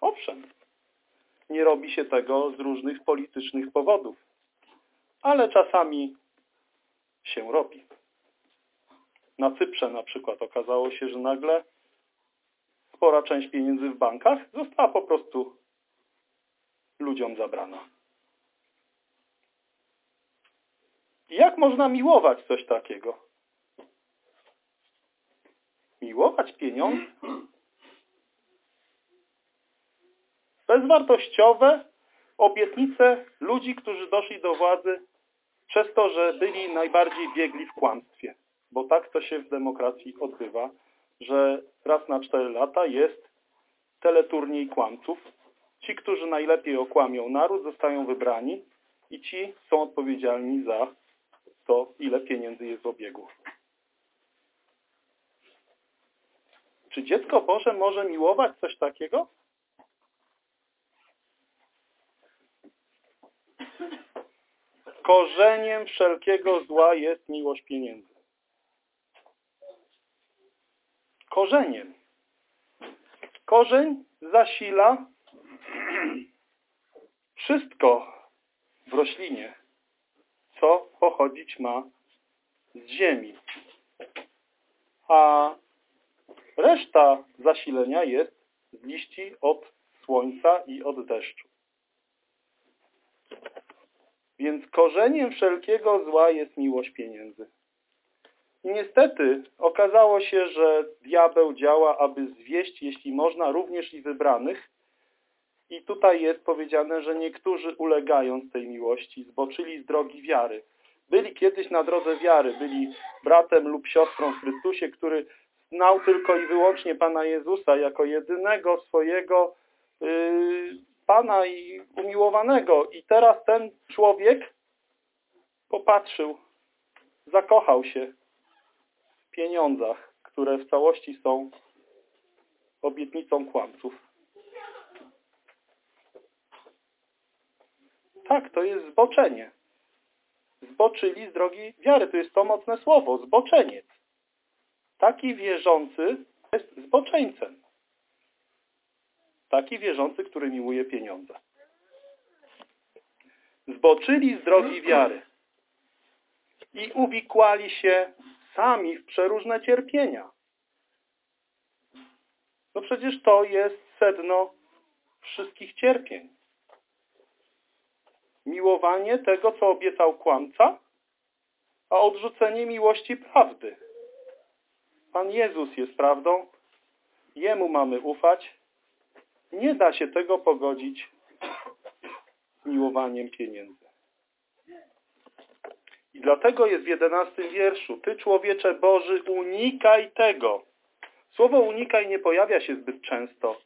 S1: Owszem, nie robi się tego z różnych politycznych powodów, ale czasami się robi. Na Cyprze na przykład okazało się, że nagle spora część pieniędzy w bankach została po prostu ludziom zabrana. Jak można miłować coś takiego? Miłować pieniądze? Bezwartościowe obietnice ludzi, którzy doszli do władzy przez to, że byli najbardziej biegli w kłamstwie. Bo tak to się w demokracji odbywa, że raz na cztery lata jest teleturniej kłamców. Ci, którzy najlepiej okłamią naród, zostają wybrani i ci są odpowiedzialni za to, ile pieniędzy jest w obiegu. Czy dziecko Boże może miłować coś takiego? Korzeniem wszelkiego zła jest miłość pieniędzy. Korzeniem. Korzeń zasila wszystko w roślinie, co pochodzić ma z ziemi. A reszta zasilenia jest z liści od słońca i od deszczu. Więc korzeniem wszelkiego zła jest miłość pieniędzy. I niestety okazało się, że diabeł działa, aby zwieść, jeśli można, również i wybranych. I tutaj jest powiedziane, że niektórzy ulegając tej miłości zboczyli z drogi wiary. Byli kiedyś na drodze wiary, byli bratem lub siostrą w Chrystusie, który znał tylko i wyłącznie Pana Jezusa jako jedynego swojego yy, Pana i umiłowanego. I teraz ten człowiek popatrzył, zakochał się w pieniądzach, które w całości są obietnicą kłamców. Tak, to jest zboczenie. Zboczyli z drogi wiary. To jest to mocne słowo, zboczeniec. Taki wierzący jest zboczeńcem. Taki wierzący, który miłuje pieniądze. Zboczyli z drogi wiary i uwikłali się sami w przeróżne cierpienia. No przecież to jest sedno wszystkich cierpień. Miłowanie tego, co obiecał kłamca, a odrzucenie miłości prawdy. Pan Jezus jest prawdą, Jemu mamy ufać. Nie da się tego pogodzić z miłowaniem pieniędzy. I dlatego jest w jedenastym wierszu. Ty, człowiecze Boży, unikaj tego. Słowo unikaj nie pojawia się zbyt często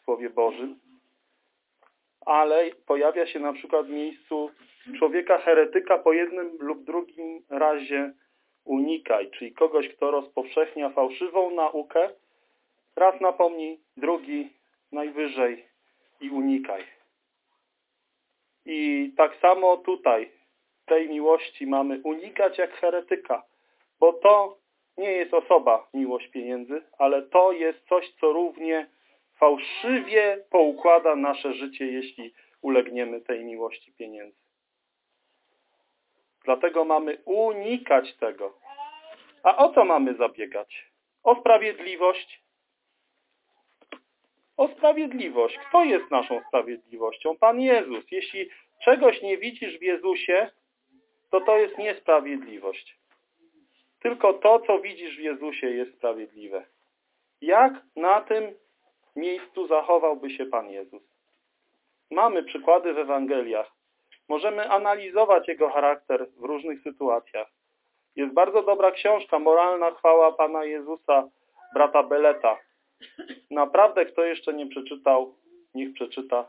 S1: w Słowie Bożym, ale pojawia się na przykład w miejscu człowieka heretyka po jednym lub drugim razie unikaj, czyli kogoś, kto rozpowszechnia fałszywą naukę, raz napomnij, drugi najwyżej i unikaj. I tak samo tutaj tej miłości mamy unikać jak heretyka, bo to nie jest osoba miłość pieniędzy, ale to jest coś, co równie fałszywie poukłada nasze życie, jeśli ulegniemy tej miłości pieniędzy. Dlatego mamy unikać tego. A o co mamy zabiegać? O sprawiedliwość. O sprawiedliwość. Kto jest naszą sprawiedliwością? Pan Jezus. Jeśli czegoś nie widzisz w Jezusie, to to jest niesprawiedliwość. Tylko to, co widzisz w Jezusie jest sprawiedliwe. Jak na tym miejscu zachowałby się Pan Jezus? Mamy przykłady w Ewangeliach. Możemy analizować Jego charakter w różnych sytuacjach. Jest bardzo dobra książka, Moralna chwała Pana Jezusa, brata Beleta. Naprawdę, kto jeszcze nie przeczytał, niech przeczyta.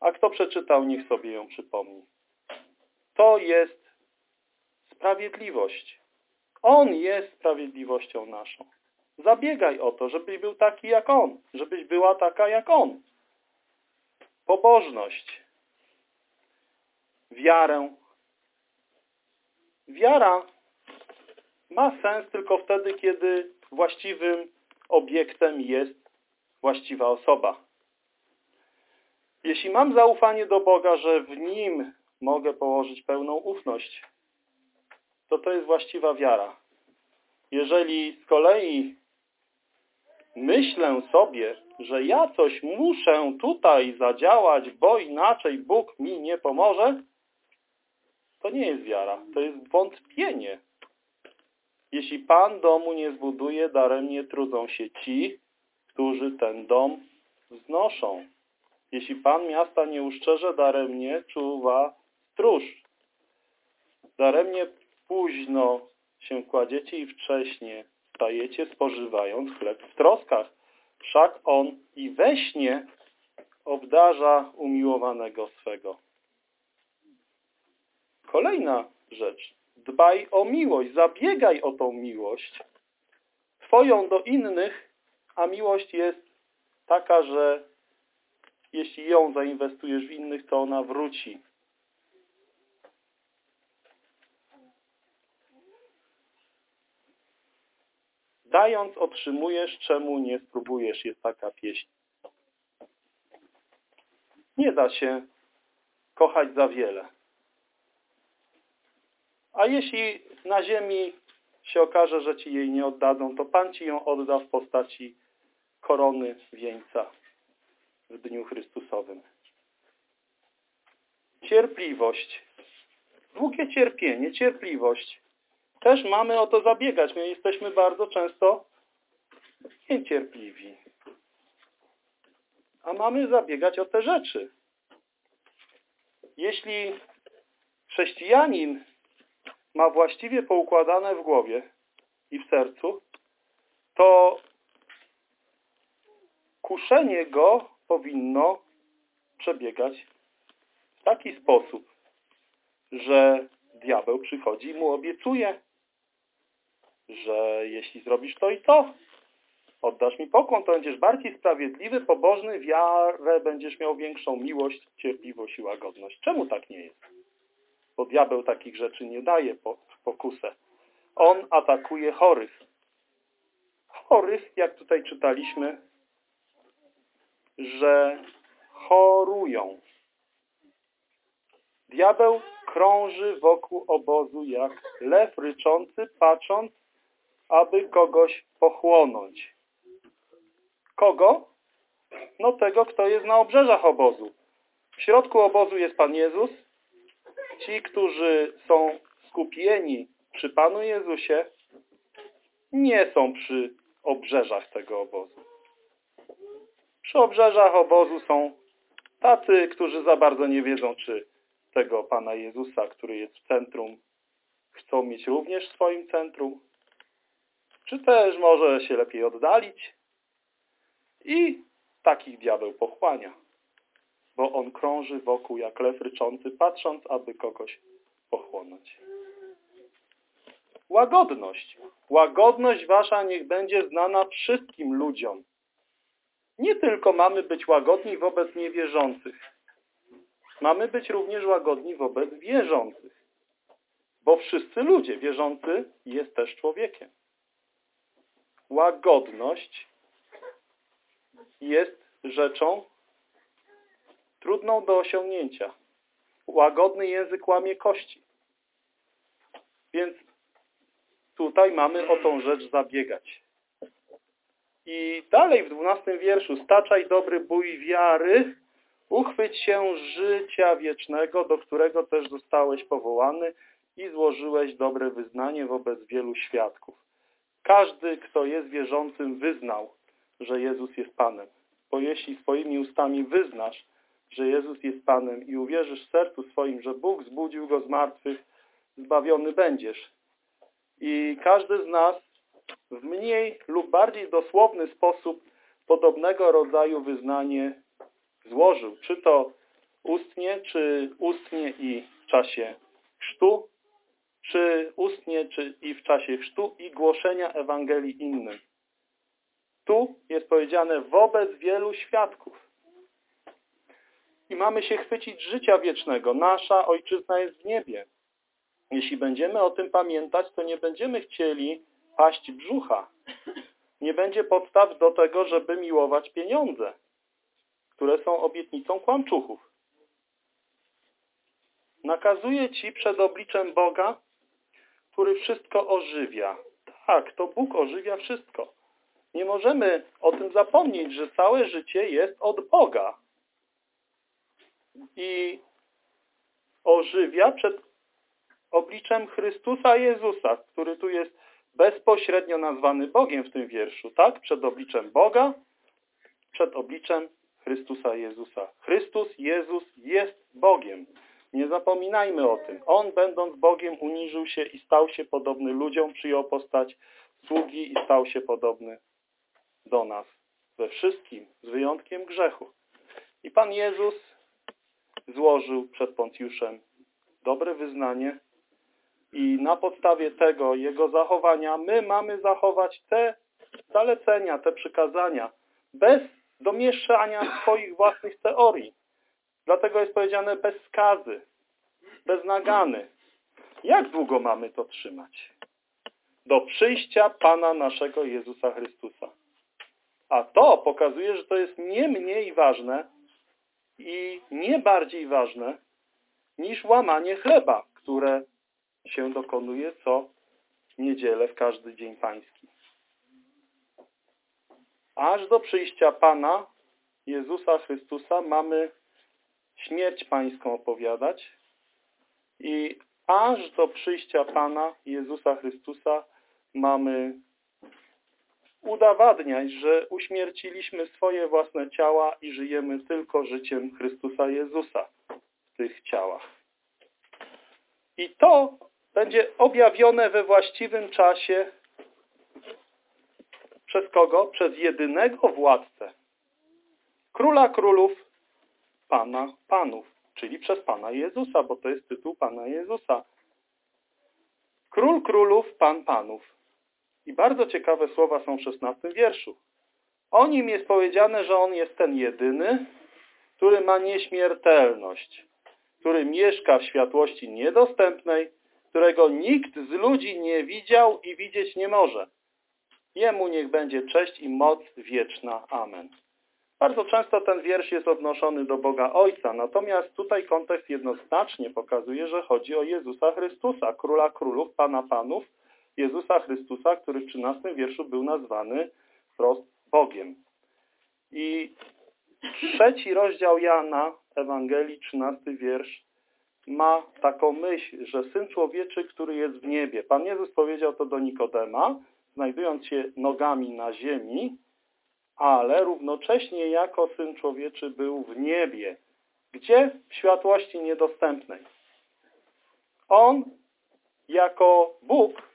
S1: A kto przeczytał, niech sobie ją przypomni. To jest sprawiedliwość. On jest sprawiedliwością naszą. Zabiegaj o to, żebyś był taki jak On, żebyś była taka jak On. Pobożność, wiarę. Wiara ma sens tylko wtedy, kiedy właściwym obiektem jest właściwa osoba. Jeśli mam zaufanie do Boga, że w Nim mogę położyć pełną ufność, to to jest właściwa wiara. Jeżeli z kolei myślę sobie, że ja coś muszę tutaj zadziałać, bo inaczej Bóg mi nie pomoże, to nie jest wiara, to jest wątpienie. Jeśli Pan domu nie zbuduje, daremnie trudzą się ci, którzy ten dom wznoszą. Jeśli Pan miasta nie uszczerze, daremnie czuwa stróż. Daremnie późno się kładziecie i wcześnie stajecie, spożywając chleb w troskach. Wszak On i we śnie obdarza umiłowanego swego. Kolejna rzecz. Dbaj o miłość, zabiegaj o tą miłość. Twoją do innych, a miłość jest taka, że jeśli ją zainwestujesz w innych, to ona wróci Dając otrzymujesz, czemu nie spróbujesz, jest taka pieśń. Nie da się kochać za wiele. A jeśli na ziemi się okaże, że ci jej nie oddadzą, to Pan ci ją odda w postaci korony wieńca w Dniu Chrystusowym. Cierpliwość. Długie cierpienie, cierpliwość też mamy o to zabiegać. My jesteśmy bardzo często niecierpliwi. A mamy zabiegać o te rzeczy. Jeśli chrześcijanin ma właściwie poukładane w głowie i w sercu, to kuszenie go powinno przebiegać w taki sposób, że diabeł przychodzi i mu obiecuje że jeśli zrobisz to i to, oddasz mi pokłon, to będziesz bardziej sprawiedliwy, pobożny, wiarę będziesz miał większą miłość, cierpliwość i łagodność. Czemu tak nie jest? Bo diabeł takich rzeczy nie daje po, pokusę. On atakuje chorych. Chorych, jak tutaj czytaliśmy, że chorują. Diabeł krąży wokół obozu jak lew ryczący, patrząc, aby kogoś pochłonąć. Kogo? No tego, kto jest na obrzeżach obozu. W środku obozu jest Pan Jezus. Ci, którzy są skupieni przy Panu Jezusie, nie są przy obrzeżach tego obozu. Przy obrzeżach obozu są tacy, którzy za bardzo nie wiedzą, czy tego Pana Jezusa, który jest w centrum, chcą mieć również w swoim centrum, czy też może się lepiej oddalić. I takich diabeł pochłania, bo on krąży wokół jak lew ryczący, patrząc, aby kogoś pochłonąć. Łagodność. Łagodność wasza niech będzie znana wszystkim ludziom. Nie tylko mamy być łagodni wobec niewierzących. Mamy być również łagodni wobec wierzących. Bo wszyscy ludzie, wierzący jest też człowiekiem. Łagodność jest rzeczą trudną do osiągnięcia. Łagodny język łamie kości. Więc tutaj mamy o tą rzecz zabiegać. I dalej w dwunastym wierszu staczaj dobry bój wiary, uchwyć się życia wiecznego, do którego też zostałeś powołany i złożyłeś dobre wyznanie wobec wielu świadków. Każdy, kto jest wierzącym, wyznał, że Jezus jest Panem. Bo jeśli swoimi ustami wyznasz, że Jezus jest Panem i uwierzysz w sercu swoim, że Bóg zbudził Go z martwych, zbawiony będziesz. I każdy z nas w mniej lub bardziej dosłowny sposób podobnego rodzaju wyznanie złożył. Czy to ustnie, czy ustnie i w czasie chrztu, czy ustnie, czy i w czasie chrztu i głoszenia Ewangelii innym. Tu jest powiedziane wobec wielu świadków. I mamy się chwycić życia wiecznego. Nasza ojczyzna jest w niebie. Jeśli będziemy o tym pamiętać, to nie będziemy chcieli paść brzucha. Nie będzie podstaw do tego, żeby miłować pieniądze, które są obietnicą kłamczuchów. Nakazuje ci przed obliczem Boga, który wszystko ożywia. Tak, to Bóg ożywia wszystko. Nie możemy o tym zapomnieć, że całe życie jest od Boga. I ożywia przed obliczem Chrystusa Jezusa, który tu jest bezpośrednio nazwany Bogiem w tym wierszu, tak? Przed obliczem Boga, przed obliczem Chrystusa Jezusa. Chrystus Jezus jest Bogiem. Nie zapominajmy o tym. On, będąc Bogiem, uniżył się i stał się podobny ludziom, przyjął postać sługi i stał się podobny do nas we wszystkim, z wyjątkiem grzechu. I Pan Jezus złożył przed Poncjuszem dobre wyznanie i na podstawie tego jego zachowania my mamy zachować te zalecenia, te przykazania bez domieszania swoich własnych teorii. Dlatego jest powiedziane bez skazy, bez nagany. Jak długo mamy to trzymać? Do przyjścia Pana naszego Jezusa Chrystusa. A to pokazuje, że to jest nie mniej ważne i nie bardziej ważne niż łamanie chleba, które się dokonuje co niedzielę w każdy dzień pański. Aż do przyjścia Pana Jezusa Chrystusa mamy śmierć pańską opowiadać i aż do przyjścia Pana Jezusa Chrystusa mamy udowadniać, że uśmierciliśmy swoje własne ciała i żyjemy tylko życiem Chrystusa Jezusa w tych ciałach. I to będzie objawione we właściwym czasie przez kogo? Przez jedynego władcę. Króla królów, Pana panów, czyli przez Pana Jezusa, bo to jest tytuł Pana Jezusa. Król królów, Pan panów. I bardzo ciekawe słowa są w szesnastym wierszu. O nim jest powiedziane, że on jest ten jedyny, który ma nieśmiertelność, który mieszka w światłości niedostępnej, którego nikt z ludzi nie widział i widzieć nie może. Jemu niech będzie cześć i moc wieczna. Amen. Bardzo często ten wiersz jest odnoszony do Boga Ojca, natomiast tutaj kontekst jednoznacznie pokazuje, że chodzi o Jezusa Chrystusa, Króla Królów, Pana Panów Jezusa Chrystusa, który w 13 wierszu był nazwany wprost Bogiem. I trzeci rozdział Jana, Ewangelii, 13 wiersz, ma taką myśl, że Syn Człowieczy, który jest w niebie. Pan Jezus powiedział to do Nikodema, znajdując się nogami na ziemi, ale równocześnie jako Syn Człowieczy był w niebie. Gdzie? W światłości niedostępnej. On jako Bóg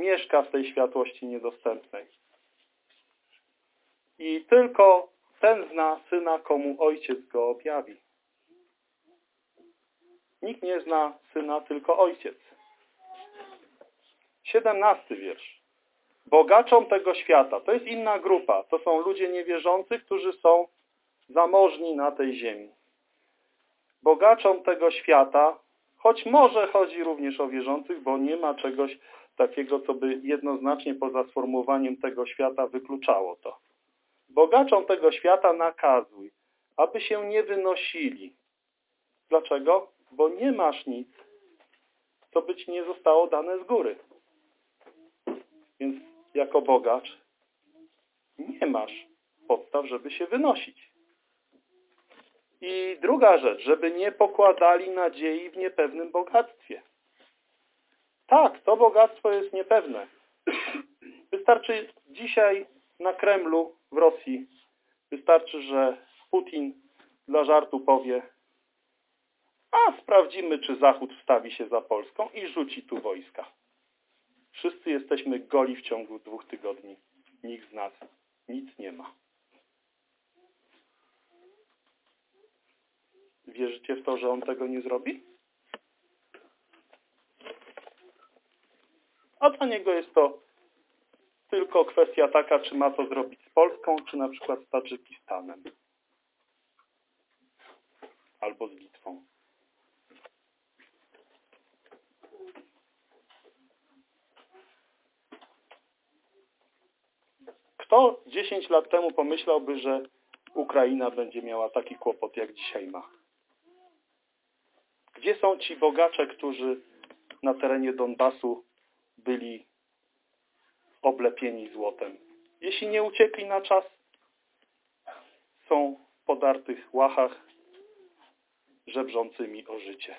S1: mieszka w tej światłości niedostępnej. I tylko ten zna Syna, komu Ojciec go objawi. Nikt nie zna Syna, tylko Ojciec. Siedemnasty wiersz. Bogaczom tego świata, to jest inna grupa, to są ludzie niewierzący, którzy są zamożni na tej ziemi. Bogaczom tego świata, choć może chodzi również o wierzących, bo nie ma czegoś takiego, co by jednoznacznie poza sformułowaniem tego świata wykluczało to. Bogaczom tego świata nakazuj, aby się nie wynosili. Dlaczego? Bo nie masz nic, co by ci nie zostało dane z góry. Więc jako bogacz nie masz podstaw, żeby się wynosić. I druga rzecz, żeby nie pokładali nadziei w niepewnym bogactwie. Tak, to bogactwo jest niepewne. Wystarczy dzisiaj na Kremlu w Rosji, wystarczy, że Putin dla żartu powie a sprawdzimy, czy Zachód wstawi się za Polską i rzuci tu wojska. Wszyscy jesteśmy goli w ciągu dwóch tygodni. Nikt z nas nic nie ma. Wierzycie w to, że on tego nie zrobi? A dla niego jest to tylko kwestia taka, czy ma to zrobić z Polską, czy na przykład z Tadżykistanem. Albo z Litwą. Kto 10 lat temu pomyślałby, że Ukraina będzie miała taki kłopot, jak dzisiaj ma? Gdzie są ci bogacze, którzy na terenie Donbasu byli oblepieni złotem? Jeśli nie uciekli na czas, są w podartych łachach żebrzącymi o życie.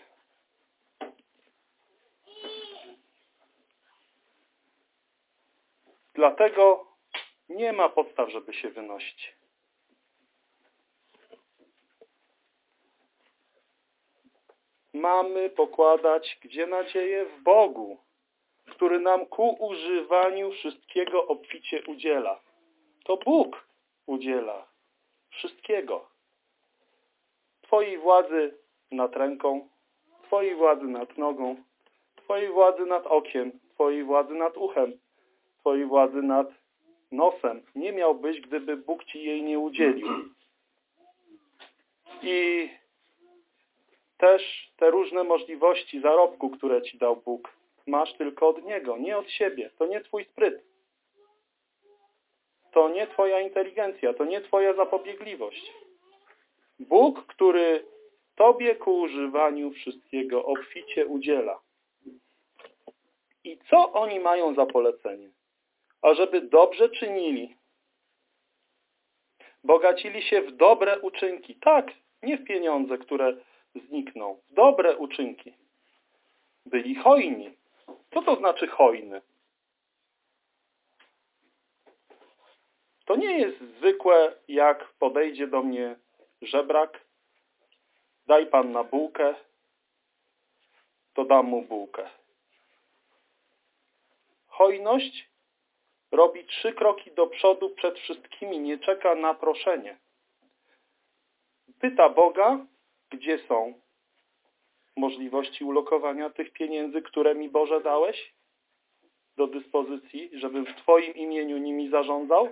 S1: Dlatego nie ma podstaw, żeby się wynosić. Mamy pokładać gdzie nadzieję? W Bogu, który nam ku używaniu wszystkiego obficie udziela. To Bóg udziela wszystkiego. Twojej władzy nad ręką, Twojej władzy nad nogą, Twojej władzy nad okiem, Twojej władzy nad uchem, Twojej władzy nad nosem nie miałbyś, gdyby Bóg ci jej nie udzielił. I też te różne możliwości zarobku, które ci dał Bóg, masz tylko od Niego, nie od siebie. To nie twój spryt. To nie twoja inteligencja, to nie twoja zapobiegliwość. Bóg, który tobie ku używaniu wszystkiego obficie udziela. I co oni mają za polecenie? ażeby dobrze czynili. Bogacili się w dobre uczynki. Tak, nie w pieniądze, które znikną. W dobre uczynki. Byli hojni. Co to znaczy hojny? To nie jest zwykłe, jak podejdzie do mnie żebrak, daj pan na bułkę, to dam mu bułkę. Hojność robi trzy kroki do przodu przed wszystkimi, nie czeka na proszenie. Pyta Boga, gdzie są możliwości ulokowania tych pieniędzy, które mi Boże dałeś do dyspozycji, żebym w Twoim imieniu nimi zarządzał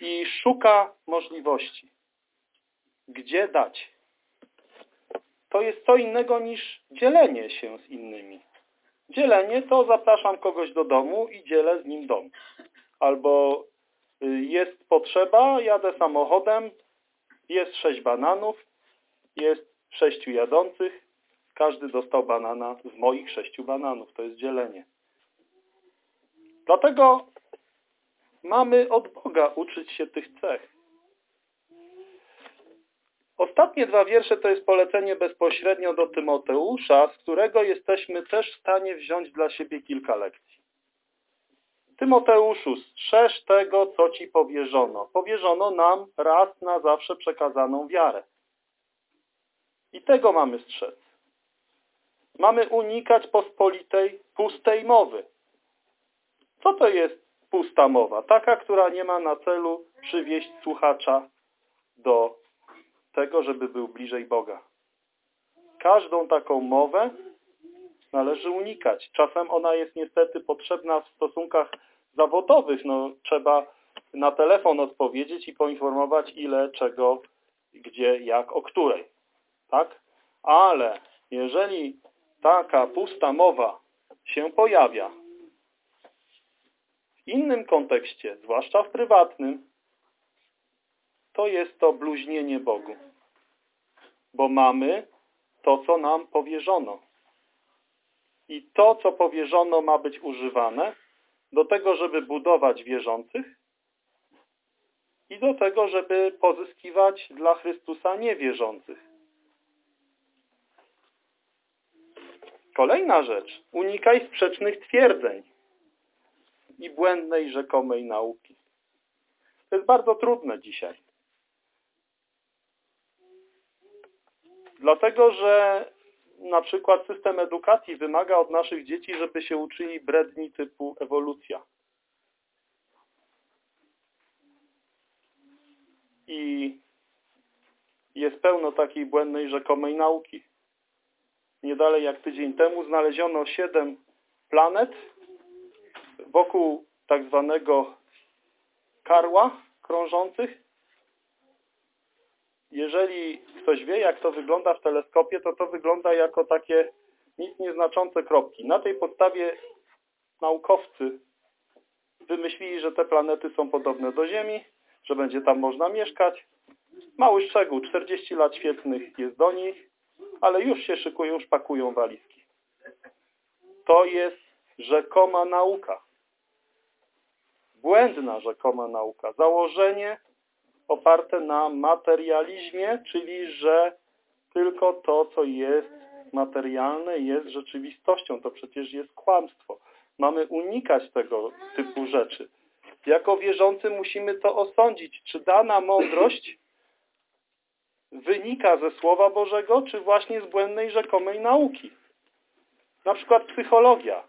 S1: i szuka możliwości. Gdzie dać? To jest co innego niż dzielenie się z innymi. Dzielenie to zapraszam kogoś do domu i dzielę z nim dom. Albo y, jest potrzeba, jadę samochodem, jest sześć bananów, jest sześciu jadących, Każdy dostał banana z moich sześciu bananów. To jest dzielenie. Dlatego mamy od Boga uczyć się tych cech. Ostatnie dwa wiersze to jest polecenie bezpośrednio do Tymoteusza, z którego jesteśmy też w stanie wziąć dla siebie kilka lekcji. Tymoteuszu, strzeż tego, co Ci powierzono. Powierzono nam raz na zawsze przekazaną wiarę. I tego mamy strzec. Mamy unikać pospolitej, pustej mowy. Co to jest pusta mowa? Taka, która nie ma na celu przywieść słuchacza do tego, żeby był bliżej Boga. Każdą taką mowę należy unikać. Czasem ona jest niestety potrzebna w stosunkach zawodowych. No, trzeba na telefon odpowiedzieć i poinformować ile, czego, gdzie, jak, o której. Tak? Ale jeżeli taka pusta mowa się pojawia w innym kontekście, zwłaszcza w prywatnym, to jest to bluźnienie Bogu. Bo mamy to, co nam powierzono. I to, co powierzono, ma być używane do tego, żeby budować wierzących i do tego, żeby pozyskiwać dla Chrystusa niewierzących. Kolejna rzecz. Unikaj sprzecznych twierdzeń i błędnej rzekomej nauki. To jest bardzo trudne dzisiaj. Dlatego, że na przykład system edukacji wymaga od naszych dzieci, żeby się uczyli bredni typu ewolucja. I jest pełno takiej błędnej rzekomej nauki. Nie dalej jak tydzień temu znaleziono siedem planet wokół tak zwanego karła krążących. Jeżeli ktoś wie, jak to wygląda w teleskopie, to to wygląda jako takie nic nieznaczące kropki. Na tej podstawie naukowcy wymyślili, że te planety są podobne do Ziemi, że będzie tam można mieszkać. Mały szczegół, 40 lat świetnych jest do nich, ale już się szykują, już pakują walizki. To jest rzekoma nauka. Błędna rzekoma nauka. Założenie oparte na materializmie, czyli że tylko to, co jest materialne, jest rzeczywistością. To przecież jest kłamstwo. Mamy unikać tego typu rzeczy. Jako wierzący musimy to osądzić, czy dana mądrość wynika ze Słowa Bożego, czy właśnie z błędnej rzekomej nauki. Na przykład psychologia.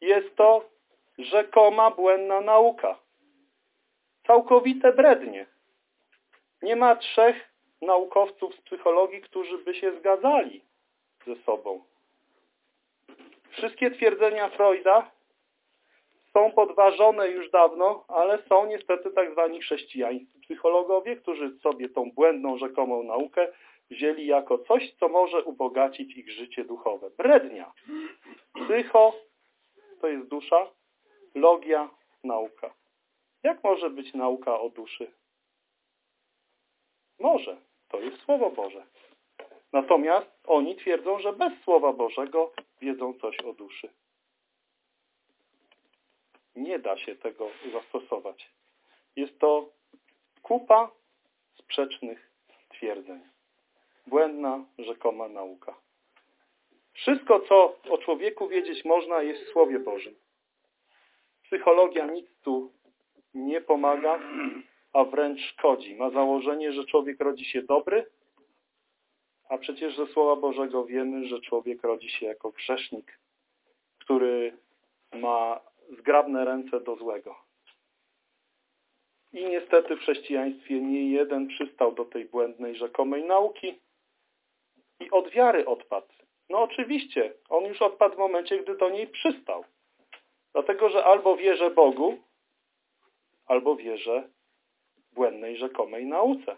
S1: Jest to rzekoma błędna nauka. Całkowite brednie. Nie ma trzech naukowców z psychologii, którzy by się zgadzali ze sobą. Wszystkie twierdzenia Freuda są podważone już dawno, ale są niestety tak zwani chrześcijańscy psychologowie, którzy sobie tą błędną rzekomą naukę wzięli jako coś, co może ubogacić ich życie duchowe. Brednia. Psycho to jest dusza, logia nauka. Jak może być nauka o duszy? Może. To jest Słowo Boże. Natomiast oni twierdzą, że bez Słowa Bożego wiedzą coś o duszy. Nie da się tego zastosować. Jest to kupa sprzecznych twierdzeń. Błędna, rzekoma nauka. Wszystko, co o człowieku wiedzieć można, jest w Słowie Bożym. Psychologia nic tu nie pomaga, a wręcz szkodzi. Ma założenie, że człowiek rodzi się dobry, a przecież ze Słowa Bożego wiemy, że człowiek rodzi się jako grzesznik, który ma zgrabne ręce do złego. I niestety w chrześcijaństwie nie jeden przystał do tej błędnej, rzekomej nauki i od wiary odpadł. No oczywiście, on już odpadł w momencie, gdy do niej przystał. Dlatego, że albo wierzę Bogu, albo wierzę błędnej, rzekomej nauce.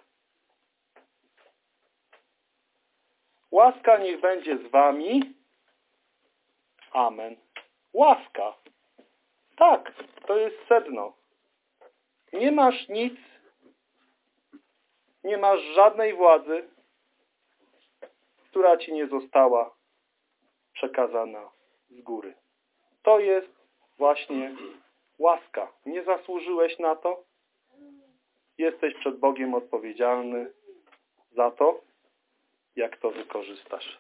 S1: Łaska niech będzie z wami. Amen. Łaska. Tak, to jest sedno. Nie masz nic, nie masz żadnej władzy, która Ci nie została przekazana z góry. To jest właśnie łaska. Nie zasłużyłeś na to. Jesteś przed Bogiem odpowiedzialny za to, jak to wykorzystasz.